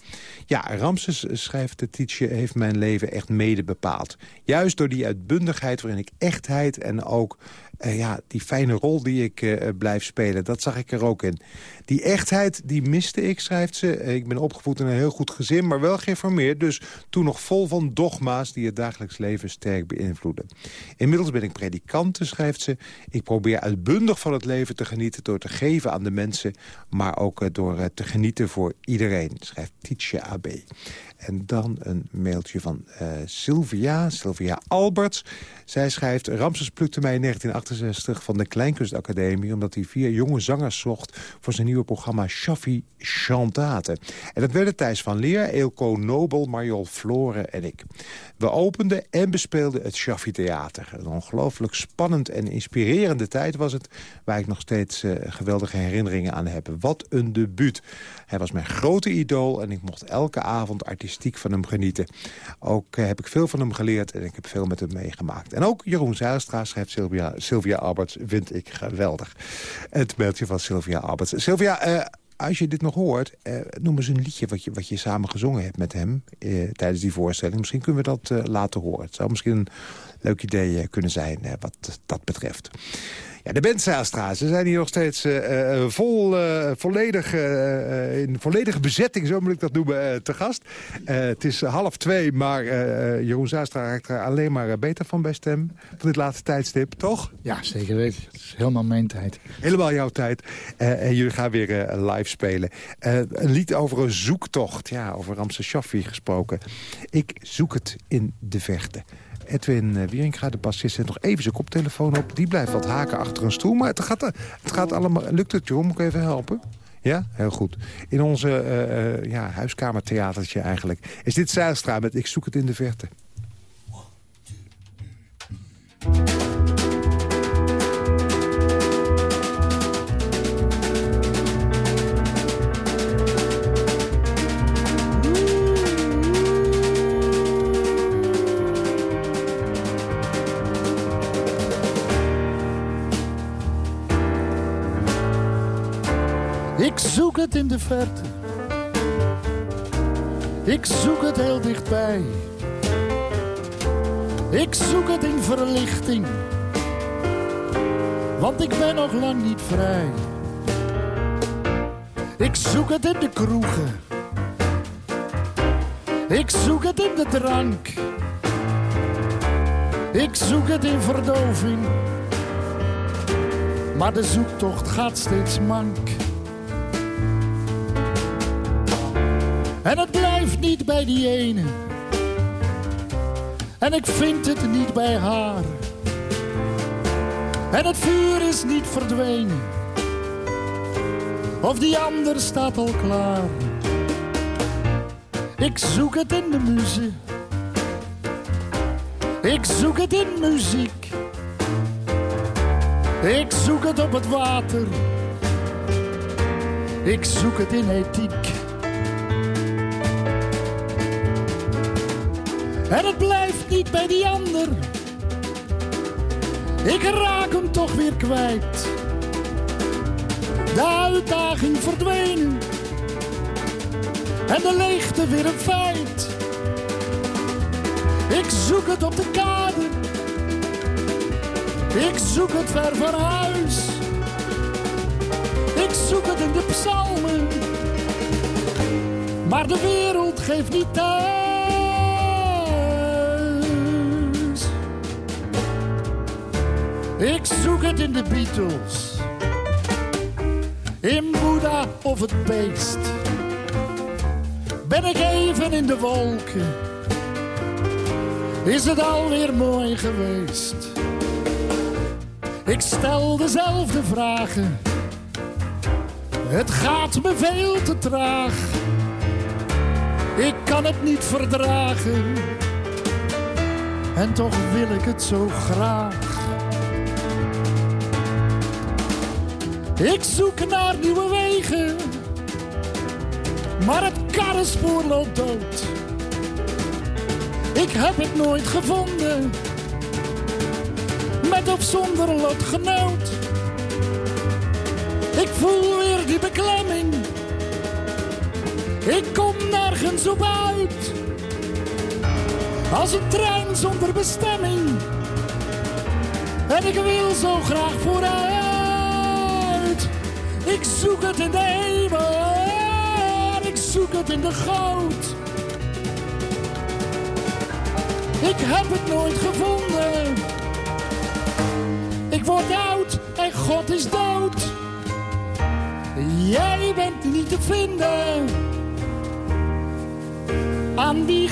Ja, Ramses, eh, schrijft de Tietje, heeft mijn leven echt mede bepaald. Juist door die uitbundigheid waarin ik echtheid en ook eh, ja, die fijne rol die ik eh, blijf spelen, dat zag ik er ook in. Die echtheid, die miste ik, schrijft ze. Eh, ik ben opgevoed in een heel goed gezin, maar wel geïnformeerd. Dus toen nog vol van dogma's die het dagelijks leven sterk beïnvloeden. Inmiddels ben ik predikante, schrijft ze. Ik probeer uitbundig van het leven te genieten door te geven aan de mensen... maar ook eh, door eh, te genieten voor iedereen, schrijft Tietje AB. En dan een mailtje van eh, Sylvia. Sylvia Alberts. Zij schrijft, Ramses plukte mij in 1968 van de Kleinkunstacademie... omdat hij vier jonge zangers zocht voor zijn nieuwe programma Shaffi Chantate. En dat werden Thijs van Leer, Eelco Nobel, Mariol Floren en ik. We openden en bespeelden het Shaffi Theater. Een ongelooflijk spannend en inspirerende tijd was het... waar ik nog steeds uh, geweldige herinneringen aan heb. Wat een debuut. Hij was mijn grote idool en ik mocht elke avond artistiek van hem genieten. Ook uh, heb ik veel van hem geleerd en ik heb veel met hem meegemaakt. En ook Jeroen Zijlstra schrijft Sylvia, Sylvia Alberts, vind ik geweldig. Het mailtje van Sylvia Alberts. Sylvia, uh, als je dit nog hoort, uh, noem eens een liedje wat je, wat je samen gezongen hebt met hem uh, tijdens die voorstelling. Misschien kunnen we dat laten horen. Het zou misschien een leuk idee kunnen zijn wat dat betreft. Ja, de band Zijlstra, ze zijn hier nog steeds uh, vol, uh, volledig, in volledige bezetting, zo moet ik dat noemen, te gast. het is half twee, maar Jeroen Zijlstra raakt er alleen maar beter van bij stem. Van dit laatste tijdstip, toch? Ja, zeker weten. Het is helemaal mijn tijd. Helemaal jouw tijd. en jullie gaan weer live spelen. een lied over een zoektocht, ja, over Ramses Shaffi gesproken. Ik zoek het in de verte. Edwin Wieringa, de bassist, zet nog even zijn koptelefoon op. Die blijft wat haken achter een stoel. Maar het gaat, het gaat allemaal... Lukt het, Jeroen? Moet ik even helpen? Ja, heel goed. In onze uh, ja, huiskamertheatertje eigenlijk. Is dit Zijlstra met Ik zoek het in de verte. Ik zoek het in de verte. Ik zoek het heel dichtbij. Ik zoek het in verlichting. Want ik ben nog lang niet vrij. Ik zoek het in de kroegen. Ik zoek het in de drank. Ik zoek het in verdoving. Maar de zoektocht gaat steeds mank. En het blijft niet bij die ene. En ik vind het niet bij haar. En het vuur is niet verdwenen. Of die ander staat al klaar. Ik zoek het in de muziek. Ik zoek het in muziek. Ik zoek het op het water. Ik zoek het in ethiek. En het blijft niet bij die ander. Ik raak hem toch weer kwijt. De uitdaging verdwenen. En de leegte weer een feit. Ik zoek het op de kade. Ik zoek het ver van huis. Ik zoek het in de psalmen. Maar de wereld geeft niet thuis. Ik zoek het in de Beatles. In Boeddha of het beest. Ben ik even in de wolken. Is het alweer mooi geweest. Ik stel dezelfde vragen. Het gaat me veel te traag. Ik kan het niet verdragen. En toch wil ik het zo graag. Ik zoek naar nieuwe wegen, maar het karrenspoor loopt dood. Ik heb het nooit gevonden, met of zonder lotgenoot. Ik voel weer die beklemming, ik kom nergens op uit. Als een trein zonder bestemming, en ik wil zo graag vooruit. Ik zoek het in de hemel, ik zoek het in de goud. Ik heb het nooit gevonden. Ik word oud en God is dood. Jij bent niet te vinden. Aan wie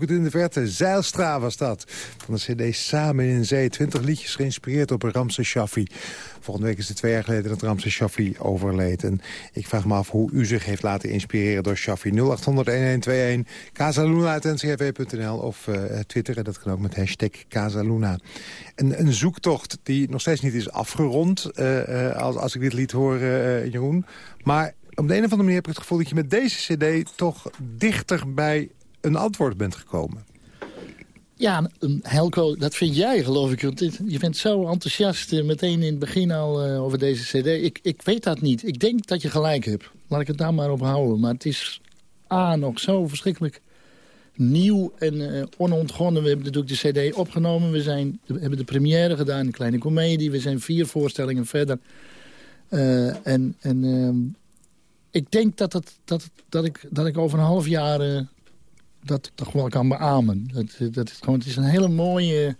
het in de verte. Zeilstra was dat. Van de cd Samen in Zee. Twintig liedjes geïnspireerd op Ramse Shaffi. Volgende week is het twee jaar geleden dat Ramse Shaffi overleed. En ik vraag me af hoe u zich heeft laten inspireren door Shaffi. 0800-1121, casaluna.ncrv.nl of uh, Twitter. En dat kan ook met hashtag Casaluna. Een, een zoektocht die nog steeds niet is afgerond, uh, als, als ik dit lied hoor, Jeroen. Maar op de een of andere manier heb ik het gevoel dat je met deze cd... toch dichter bij een antwoord bent gekomen. Ja, Helco, dat vind jij geloof ik. Je bent zo enthousiast uh, meteen in het begin al uh, over deze cd. Ik, ik weet dat niet. Ik denk dat je gelijk hebt. Laat ik het daar maar op houden. Maar het is A, nog zo verschrikkelijk nieuw en uh, onontgonnen. We hebben natuurlijk de cd opgenomen. We, zijn, hebben de première gedaan, een kleine komedie. We zijn vier voorstellingen verder. en en ehm, ik denk dat, het, dat, dat, ik, dat ik over een half jaar dat toch wel kan beamen. Dat, dat is gewoon, het is een hele mooie,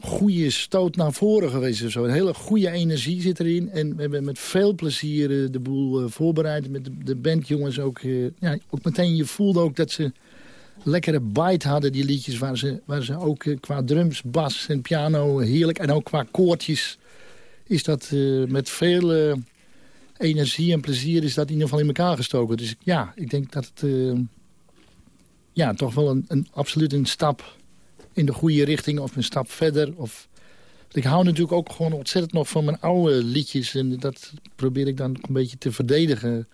goede stoot naar voren geweest. Of zo. Een hele goede energie zit erin. En we hebben met veel plezier eh, de boel uh, voorbereid. Met de, de bandjongens ook, uh, ja, ook meteen. Je voelde ook dat ze lekkere bite hadden, die liedjes. Waar ze, waar ze ook qua drums, bas en piano heerlijk. En ook qua koortjes is dat met veel energie en plezier is dat in ieder geval in elkaar gestoken. Dus ja, ik denk dat het uh, ja, toch wel een, een, absoluut een stap in de goede richting of een stap verder. Of, ik hou natuurlijk ook gewoon ontzettend nog van mijn oude liedjes. En dat probeer ik dan een beetje te verdedigen.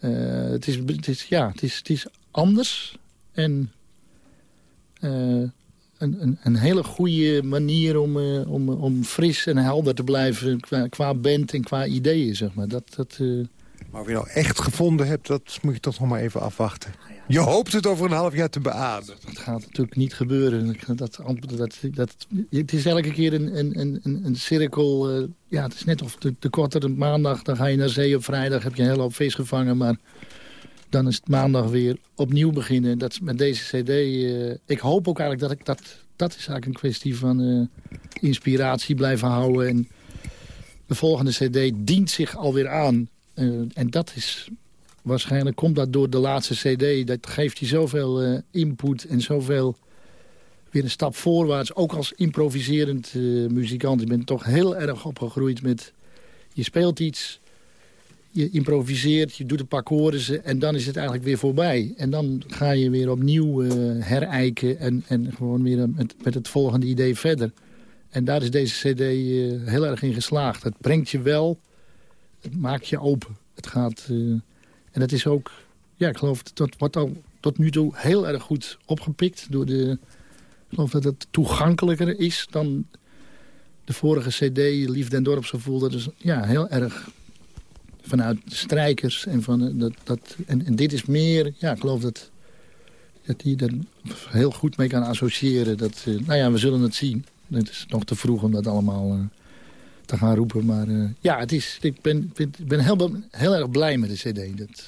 Uh, het, is, het, is, ja, het, is, het is anders. En uh, een, een, een, hele goede manier om, uh, om, om fris en helder te blijven qua, qua band en qua ideeën, zeg maar. Dat, dat, uh... Maar of je nou echt gevonden hebt, dat moet je toch nog maar even afwachten. Je hoopt het over een half jaar te beamen. Dat gaat natuurlijk niet gebeuren. Dat, dat, dat, het is elke keer een, een, een, een cirkel. Uh, ja, het is net of de, de kortere maandag, dan ga je naar zee op vrijdag, heb je een hele hoop vis gevangen, maar dan is het maandag weer opnieuw beginnen. Dat met deze cd. Uh, ik hoop ook eigenlijk dat ik dat... Dat is eigenlijk een kwestie van uh, inspiratie blijven houden. En de volgende cd dient zich alweer aan. Uh, en dat is... Waarschijnlijk komt dat door de laatste cd. Dat geeft je zoveel input en zoveel... Weer een stap voorwaarts. Ook als improviserend muzikant. Je bent toch heel erg opgegroeid met... Je speelt iets je improviseert, je doet een paar koren en dan is het eigenlijk weer voorbij. En dan ga je weer opnieuw uh, herijken en, en gewoon weer met, met het volgende idee verder. En daar is deze cd uh, heel erg in geslaagd. Het brengt je wel, het maakt je open. Het gaat, en dat is ook, ja, ik geloof, dat wordt al tot nu toe heel erg goed opgepikt. Door de, ik geloof dat het toegankelijker is dan de vorige cd, Liefde en Dorpsgevoel. Dat is ja, heel erg vanuit strijkers. En, van, eh, dat, dat, en, en, dit is meer, ja, ik geloof dat, dat hij er heel goed mee kan associëren. Dat, uh, nou ja, we zullen het zien. Het is nog te vroeg om dat allemaal uh, te gaan roepen. Maar uh, ja, het is, ik ben, ben, ben heel, heel erg blij met de cd. Dat,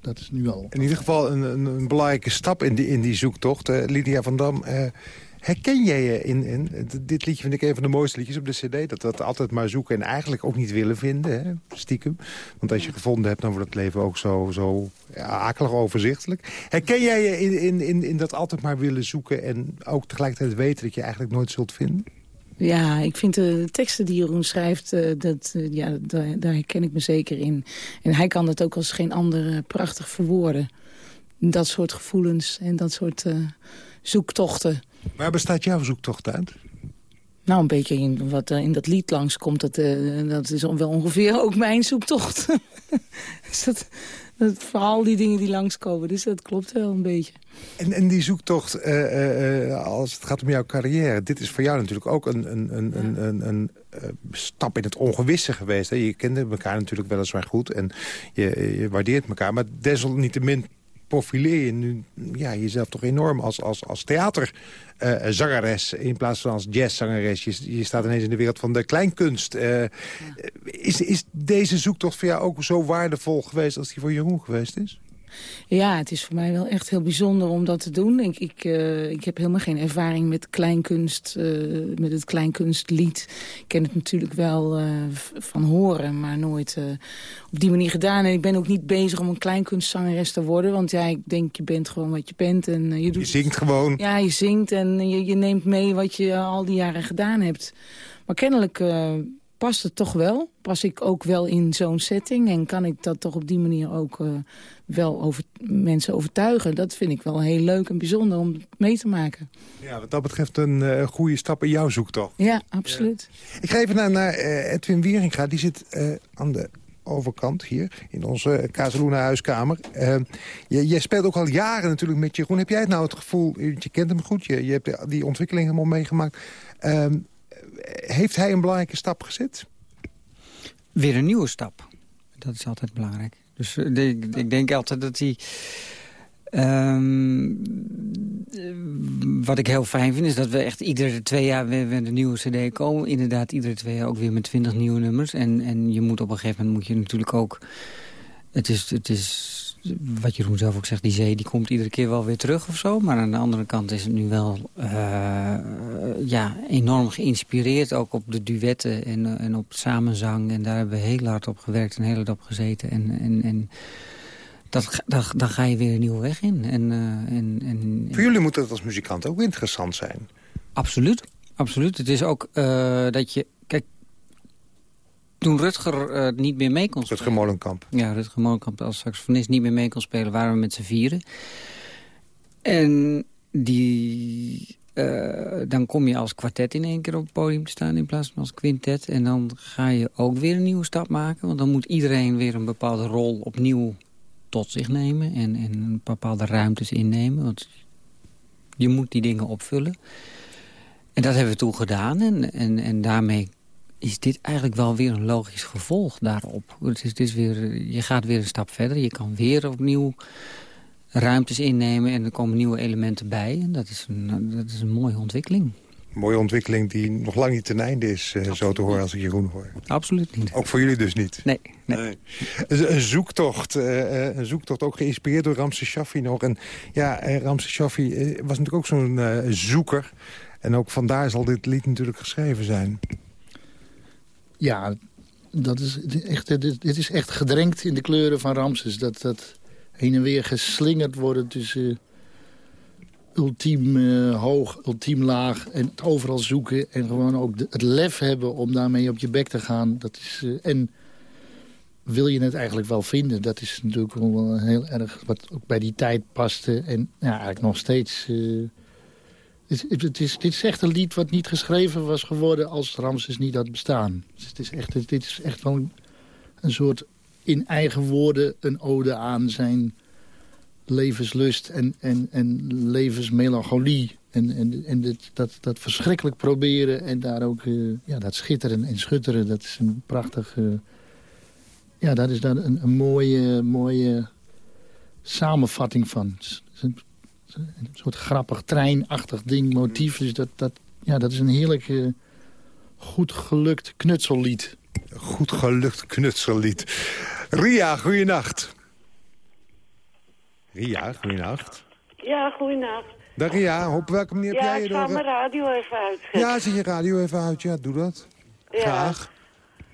dat is nu al. In ieder geval een, een, belangrijke stap in die, in die zoektocht. Lydia van Dam, Herken jij je in, in, dit liedje vind ik een van de mooiste liedjes op de cd... dat dat altijd maar zoeken en eigenlijk ook niet willen vinden, hè, stiekem. Want als je gevonden hebt, dan wordt het leven ook zo, zo ja, akelig overzichtelijk. Herken jij je in, in, in, in dat altijd maar willen zoeken... en ook tegelijkertijd weten dat je eigenlijk nooit zult vinden? Ja, ik vind de teksten die Jeroen schrijft, uh, dat, uh, ja, daar, daar, herken ik me zeker in. En hij kan dat ook als geen ander uh, prachtig verwoorden. Dat soort gevoelens en dat soort zoektochten. Waar bestaat jouw zoektocht uit? Nou, een beetje in wat in dat lied langskomt. Dat, uh, dat is wel ongeveer ook mijn zoektocht. dus dat, dat vooral die dingen die langskomen. Dus dat klopt wel een beetje. En, en die zoektocht, uh, uh, als het gaat om jouw carrière... dit is voor jou natuurlijk ook een, een, een, ja. een, een, een stap in het ongewisse geweest. Hè? Je kende elkaar natuurlijk weliswaar goed en je, je waardeert elkaar. Maar desalniettemin profileer je nu ja, jezelf toch enorm als, als, als theaterzangeres... in plaats van als jazzzangeres. Je, je staat ineens in de wereld van de kleinkunst. Uh, is, is deze zoektocht voor jou ook zo waardevol geweest als die voor Jeroen geweest is? Ja, het is voor mij wel echt heel bijzonder om dat te doen. Ik, ik, uh, ik heb helemaal geen ervaring met kleinkunst, uh, met het kleinkunstlied. Ik ken het natuurlijk wel uh, van horen, maar nooit op die manier gedaan. En ik ben ook niet bezig om een kleinkunstzangeres te worden. Want ja, ik denk, je bent gewoon wat je bent. En, je, doet, je zingt gewoon. Ja, je zingt en je, je neemt mee wat je al die jaren gedaan hebt. Maar kennelijk past het toch wel? Pas ik ook wel in zo'n setting? En kan ik dat toch op die manier ook uh, wel over, mensen overtuigen? Dat vind ik wel heel leuk en bijzonder om mee te maken. Ja, wat dat betreft een uh, goede stap in jouw zoektocht. Ja, absoluut. Ja. Ik ga even naar, naar uh, Edwin Wieringa. Die zit aan de overkant hier in onze Casaluna huiskamer. je, jij speelt ook al jaren natuurlijk met Jeroen. Heb jij het nou het gevoel, je kent hem goed, je, je hebt die ontwikkeling helemaal meegemaakt... Ehm, heeft hij een belangrijke stap gezet? Weer een nieuwe stap. Dat is altijd belangrijk. Dus uh, ik, ik, denk altijd dat hij... Um, wat ik heel fijn vind is dat we echt iedere twee jaar weer met een nieuwe cd komen. Inderdaad, iedere twee jaar ook weer met twintig nieuwe nummers. En, en je moet op een gegeven moment moet je natuurlijk ook... Het is, het is wat Jeroen zelf ook zegt, die zee die komt iedere keer wel weer terug of zo. Maar aan de andere kant is het nu wel uh, ja, enorm geïnspireerd. Ook op de duetten en, uh, en op samenzang. En daar hebben we heel hard op gewerkt en heel hard op gezeten. En, en, en dat, dat, dan ga je weer een nieuwe weg in. En, uh, en, en, Voor jullie moet dat als muzikant ook interessant zijn. Absoluut. Absoluut. Het is ook dat je toen Rutger uh, niet meer mee kon spelen... Rutger Molenkamp. Ja, Rutger Molenkamp als saxofonist niet meer mee kon spelen... waren we met z'n vieren. En die... Uh, dan kom je als kwartet in één keer op het podium te staan... in plaats van als quintet. En dan ga je ook weer een nieuwe stap maken. Want dan moet iedereen weer een bepaalde rol opnieuw tot zich nemen. En, en bepaalde ruimtes innemen. Want je moet die dingen opvullen. En dat hebben we toen gedaan. En, en, en daarmee is dit eigenlijk wel weer een logisch gevolg daarop. Het is, het is weer, je gaat weer een stap verder. Je kan weer opnieuw ruimtes innemen en er komen nieuwe elementen bij. En dat is een, dat is een mooie ontwikkeling. Een mooie ontwikkeling die nog lang niet ten einde is, uh, zo te horen als ik Jeroen hoor. Absoluut niet. Ook voor jullie dus niet? Nee. nee. nee. Een, zoektocht, uh, een zoektocht ook geïnspireerd door Ramses Shaffi nog. En ja, Ramses Shaffi was natuurlijk ook zo'n zoeker. En ook vandaar zal dit lied natuurlijk geschreven zijn. Ja, dat is echt, dit, is echt gedrenkt in de kleuren van Ramses. Dat, dat heen en weer geslingerd worden tussen ultiem uh, hoog, ultiem laag... en het overal zoeken en gewoon ook het lef hebben om daarmee op je bek te gaan. Dat is, uh, en wil je het eigenlijk wel vinden? Dat is natuurlijk wel heel erg wat ook bij die tijd paste. En ja, eigenlijk nog steeds... Uh, het, is, dit is echt een lied wat niet geschreven was geworden als Ramses niet had bestaan. Dus het is echt, dit is echt wel een, soort in eigen woorden een ode aan zijn levenslust en, en, en levensmelancholie. En, en, en dit, dat, dat verschrikkelijk proberen en daar ook uh, ja, dat schitteren en schutteren. Dat is een prachtig... Uh, ja, dat is daar een, een mooie, mooie samenvatting van. Het is een een soort grappig treinachtig ding, motief. Dus dat, dat, ja, dat is een heerlijk uh, goed gelukt knutsellied. Goed gelukt knutsellied. Ria, goeienacht. Ria, goeienacht. Ja, goeienacht. Dag Ria, op welke manier heb ja, jij je... Ja, ik ga mijn radio even uitzetten. Ja, zet je radio even uit. Ja, doe dat. Ja. Graag.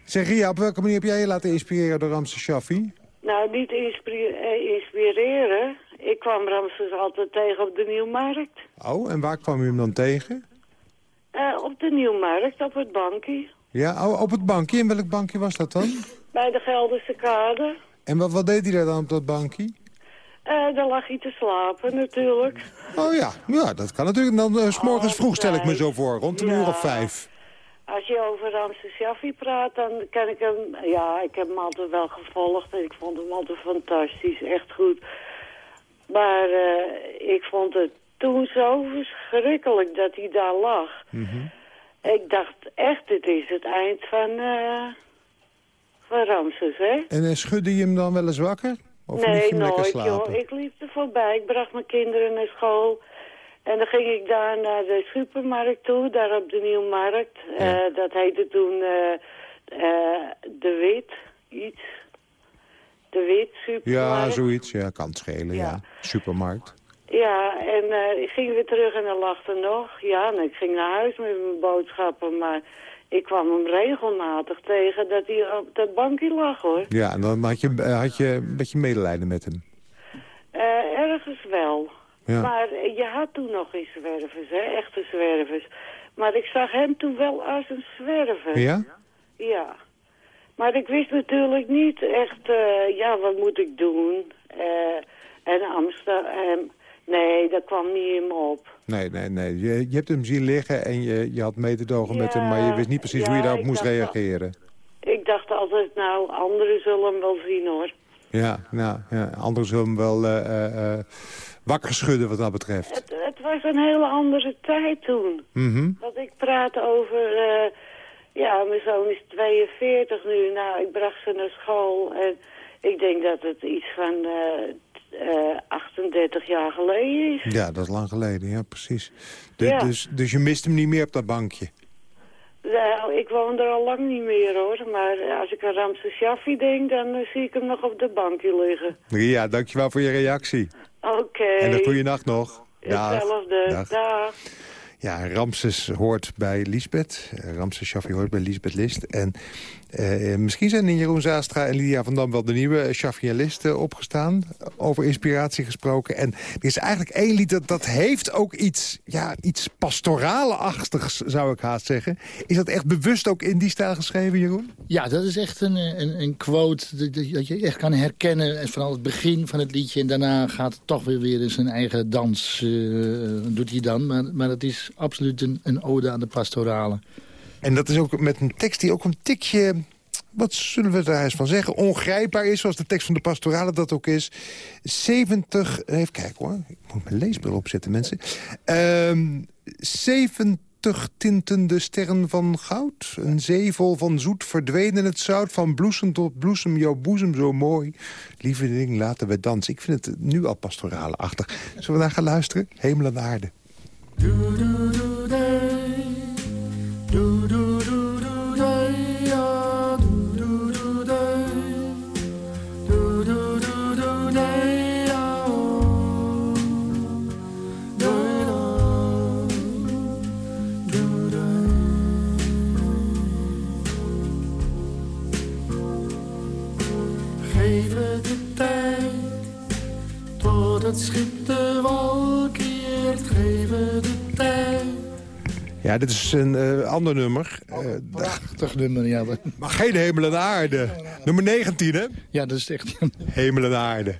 Zeg Ria, op welke manier heb jij je laten inspireren door Ramses Shaffi? Nou, niet inspireren. Ik kwam Ramses altijd tegen op de Nieuwmarkt. Oh, en waar kwam u hem dan tegen? Uh, op de Nieuwmarkt, op het bankje. Ja, oh, op het bankje. En welk bankje was dat dan? Bij de Gelderse Kade. En wat, wat deed hij daar dan op dat bankje? Uh, daar lag hij te slapen, natuurlijk. Oh ja, ja dat kan natuurlijk. Dan uh, s morgens vroeg stel ik me zo voor, rond een ja. uur of vijf. Als je over Ramses Shaffi praat, dan kan ik hem... Ja, ik heb hem altijd wel gevolgd en ik vond hem altijd fantastisch. Echt goed. Maar uh, ik vond het toen zo verschrikkelijk dat hij daar lag. Mm -hmm. Ik dacht echt, dit is het eind van, uh, van Ramses, hè? En uh, schudde je hem dan wel eens wakker? Of nee, nooit, joh. Ik liep er voorbij. Ik bracht mijn kinderen naar school. En dan ging ik daar naar de supermarkt toe, daar op de Nieuwmarkt. Ja. Uh, dat heette toen De Wit, iets. De Wit, supermarkt. Ja, zoiets. Ja, kan het schelen, ja. Supermarkt. Ja, en eh, ik ging weer terug en dan er nog. Ja, en ik ging naar huis met mijn boodschappen, maar ik kwam hem regelmatig tegen dat hij op dat bankje lag, hoor. Ja, en dan had je, eh, had je een beetje medelijden met hem. Eh, ergens wel. Ja. Maar je had toen nog geen zwervers, hè, echte zwervers. Maar ik zag hem toen wel als een zwerver. Ja? Ja. Maar ik wist natuurlijk niet echt, eh, ja, wat moet ik doen? Eh, en Amsterdam, nee, dat kwam niet in me op. Nee, nee, nee. Je, je hebt hem zien liggen en je, je had mededogen met hem... maar je wist niet precies hoe je daarop moest reageren. Ik dacht altijd, nou, anderen zullen hem wel zien, hoor. Ja, nou, ja, anderen zullen hem wel eh, wakker schudden wat dat betreft. Het, het was een hele andere tijd toen. Mhm. Want ik praat over... eh, ja, mijn zoon is 42 nu. Nou, ik bracht ze naar school. En ik denk dat het iets van eh, eh, 38 jaar geleden is. Ja, dat is lang geleden, ja, precies. Ja. dus, dus je mist hem niet meer op dat bankje. Nou, ik woon er al lang niet meer, hoor. Maar als ik aan Ramses Shaffi denk, dan eh, zie ik hem nog op de bankje liggen. Ja, dankjewel voor je reactie. Oké. En een goede nacht nog. Dag. Hetzelfde. Dag. Dag. Ja, Ramses hoort bij Lisbeth. Ramses Shaffi hoort bij Lisbeth List. En eh, misschien zijn in Jeroen Zaastra en Lydia van Dam wel de nieuwe Shaffi en List eh, opgestaan. Over inspiratie gesproken. En er is eigenlijk één lied dat, dat heeft ook iets, ja, iets pastorale-achtigs, zou ik haast zeggen. Is dat echt bewust ook in die stijl geschreven, Jeroen? Ja, dat is echt een, een, een quote dat- je echt kan herkennen. En Vooral het begin van het liedje. En daarna gaat het toch weer weer in zijn eigen dans. eh, doet hij dan. Maar, maar het is absoluut een ode aan de pastorale. En dat is ook met een tekst die ook een tikje... Wat zullen we daar eens van zeggen? Ongrijpbaar is, zoals de tekst van de pastorale dat ook is. 70... Even kijken hoor. Ik moet mijn leesbril opzetten, mensen. Ehm 70 tintende sterren van goud. Een zee vol van zoet verdwenen het zout. Van bloesem tot bloesem, jouw boezem zo mooi. Lieve ding, laten we dansen. Ik vind het nu al pastorale-achtig. Zullen we daar gaan luisteren? Hemel en aarde. Ja, dit is een eh, ander nummer. Eh, Prachtig nummer, ja. maar geen hemel en aarde. Nummer 19, hè? Ja, dat is echt... Hemel en aarde.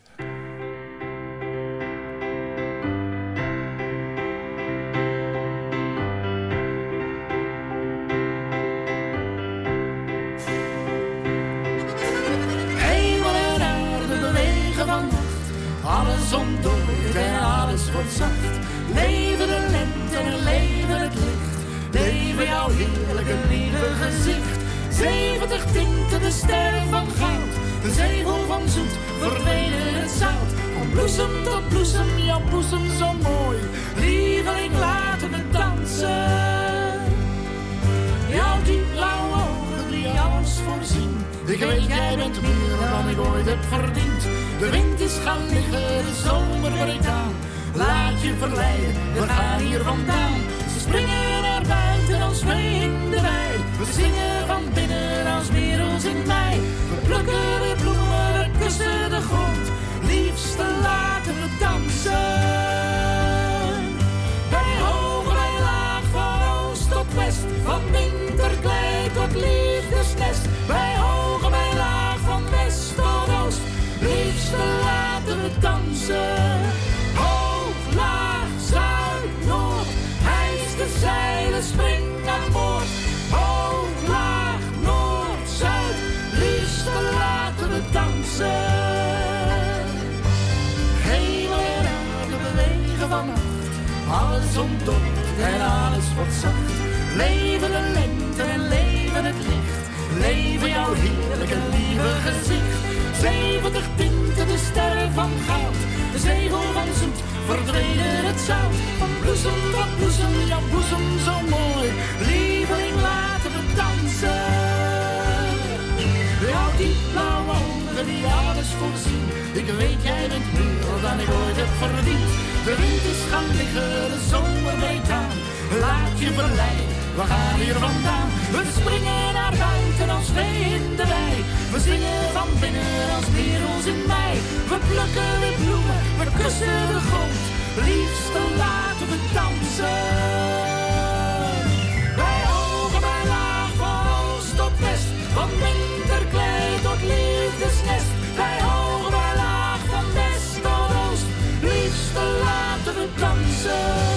Leven de lente en leven het licht. Leven jouw heerlijke lieve gezicht. Zeventig tinten de sterren van goud. De zegel van zoet verdwenen het zout. Van bloesem tot bloesem, jouw bloesem zo mooi. Lieveling, laten we dansen. Jouw diep blauwe ogen die alles voor Ik weet jij bent meer dan ik ooit heb verdiend. De wind is gaan liggen, de zomer breekt aan. Laat je verleiden, we gaan hier vandaan. We springen naar buiten als vee in de wei. We zingen van binnen als merels in mei. We plukken weer bloemen, we kussen de grond. Liefste laten we dansen. Bij hoge, bij laag, van oost tot west. Van winterkleed tot liefdesnest. Bij hoge, bij laag, van west tot oost. Liefste laten we dansen.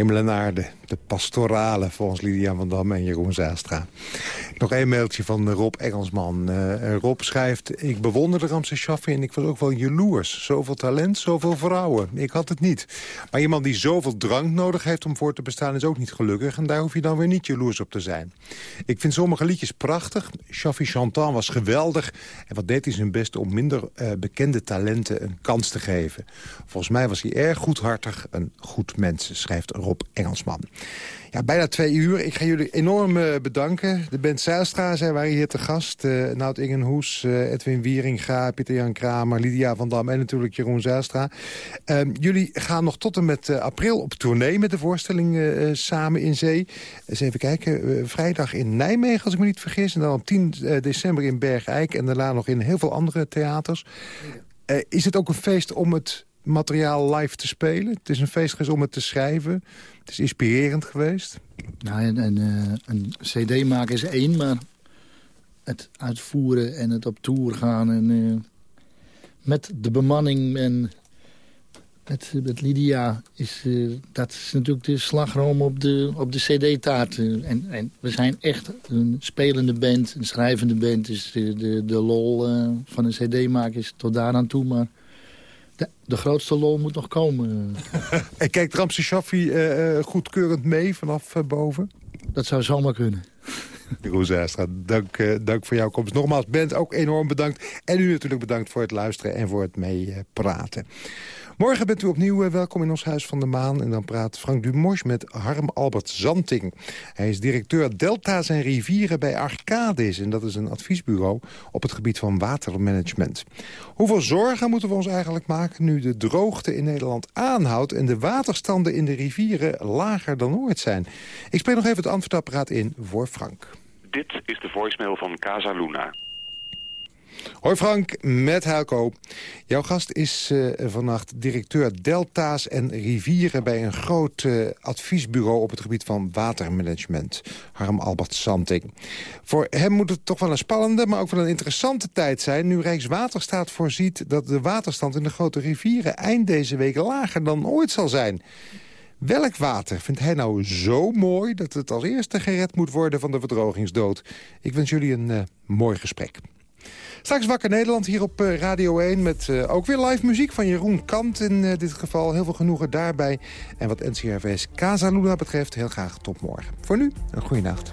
Hemel de pastorale volgens Lydia van Dam en Jeroen Zaastra. Nog één mailtje van Rob Engelsman. Eh, Rob schrijft, ik bewonder de Ramse Shaffi en ik was ook wel jaloers. Zoveel talent, zoveel vrouwen. Ik had het niet. Maar iemand die zoveel drank nodig heeft om voor te bestaan is ook niet gelukkig. En daar hoef je dan weer niet jaloers op te zijn. Ik vind sommige liedjes prachtig. Shaffi Chantan was geweldig. En wat deed hij zijn best om minder eh, bekende talenten een kans te geven. Volgens mij was hij erg goedhartig, een goed mens, schrijft Rob Engelsman. Ja, bijna twee uur. Ik ga jullie enorm eh, bedanken. De band Zijlstra zijn waren hier te gast. Uh, Nout Ingenhoes, uh, Edwin Wieringa, Pieter-Jan Kramer, Lydia van Dam en natuurlijk Jeroen Zijlstra. Ehm, jullie gaan nog tot en met april op tournee met de voorstelling Samen in Zee. Eens even kijken. vrijdag in Nijmegen, als ik me niet vergis. En dan op 10 december in Bergijk. En daarna nog in heel veel andere theaters. is het ook een feest om het materiaal live te spelen. Het is een feest geweest om het te schrijven. Het is inspirerend geweest. Nou, en, uh, een cd maken is één, maar het uitvoeren en het op tour gaan... en uh, met de bemanning en met, met Lydia... Is, uh, dat is natuurlijk de slagroom op de, op de cd-taart. en, en we zijn echt een spelende band, een schrijvende band. Dus de, de, de lol van een cd maken is tot daar aan toe, maar... De, de, grootste lol moet nog komen. en kijkt Ramse Shaffi uh, uh, goedkeurend mee vanaf uh, boven? Dat zou zomaar kunnen. Jeroen Zijstra, dank, dank voor jouw komst. Nogmaals, Bent ook enorm bedankt. En u natuurlijk bedankt voor het luisteren en voor het meepraten. Morgen bent u opnieuw welkom in ons Huis van de Maan. En dan praat Frank Dumors met Harm Albert Zanting. Hij is directeur Delta's en Rivieren bij Arcadis. En dat is een adviesbureau op het gebied van watermanagement. Hoeveel zorgen moeten we ons eigenlijk maken nu de droogte in Nederland aanhoudt... en de waterstanden in de rivieren lager dan ooit zijn? Ik spreek nog even het antwoordapparaat in voor Frank. Dit is de voicemail van Casa Luna. Hoi Frank, met Helco. Jouw gast is uh, vannacht directeur Delta's en Rivieren... bij een groot uh, adviesbureau op het gebied van watermanagement. Harm Albert Santing. Voor hem moet het toch wel een spannende, maar ook wel een interessante tijd zijn... nu Rijkswaterstaat voorziet dat de waterstand in de grote rivieren... eind deze week lager dan ooit zal zijn. Welk water vindt hij nou zo mooi... dat het als eerste gered moet worden van de verdrogingsdood? Ik wens jullie een uh, mooi gesprek. Straks Wakker Nederland hier op uh, Radio 1 met uh, ook weer live muziek van Jeroen Kant in uh, dit geval. Heel veel genoegen daarbij. En wat NCRV's Casa Luna betreft, heel graag tot morgen. Voor nu, een goede nacht.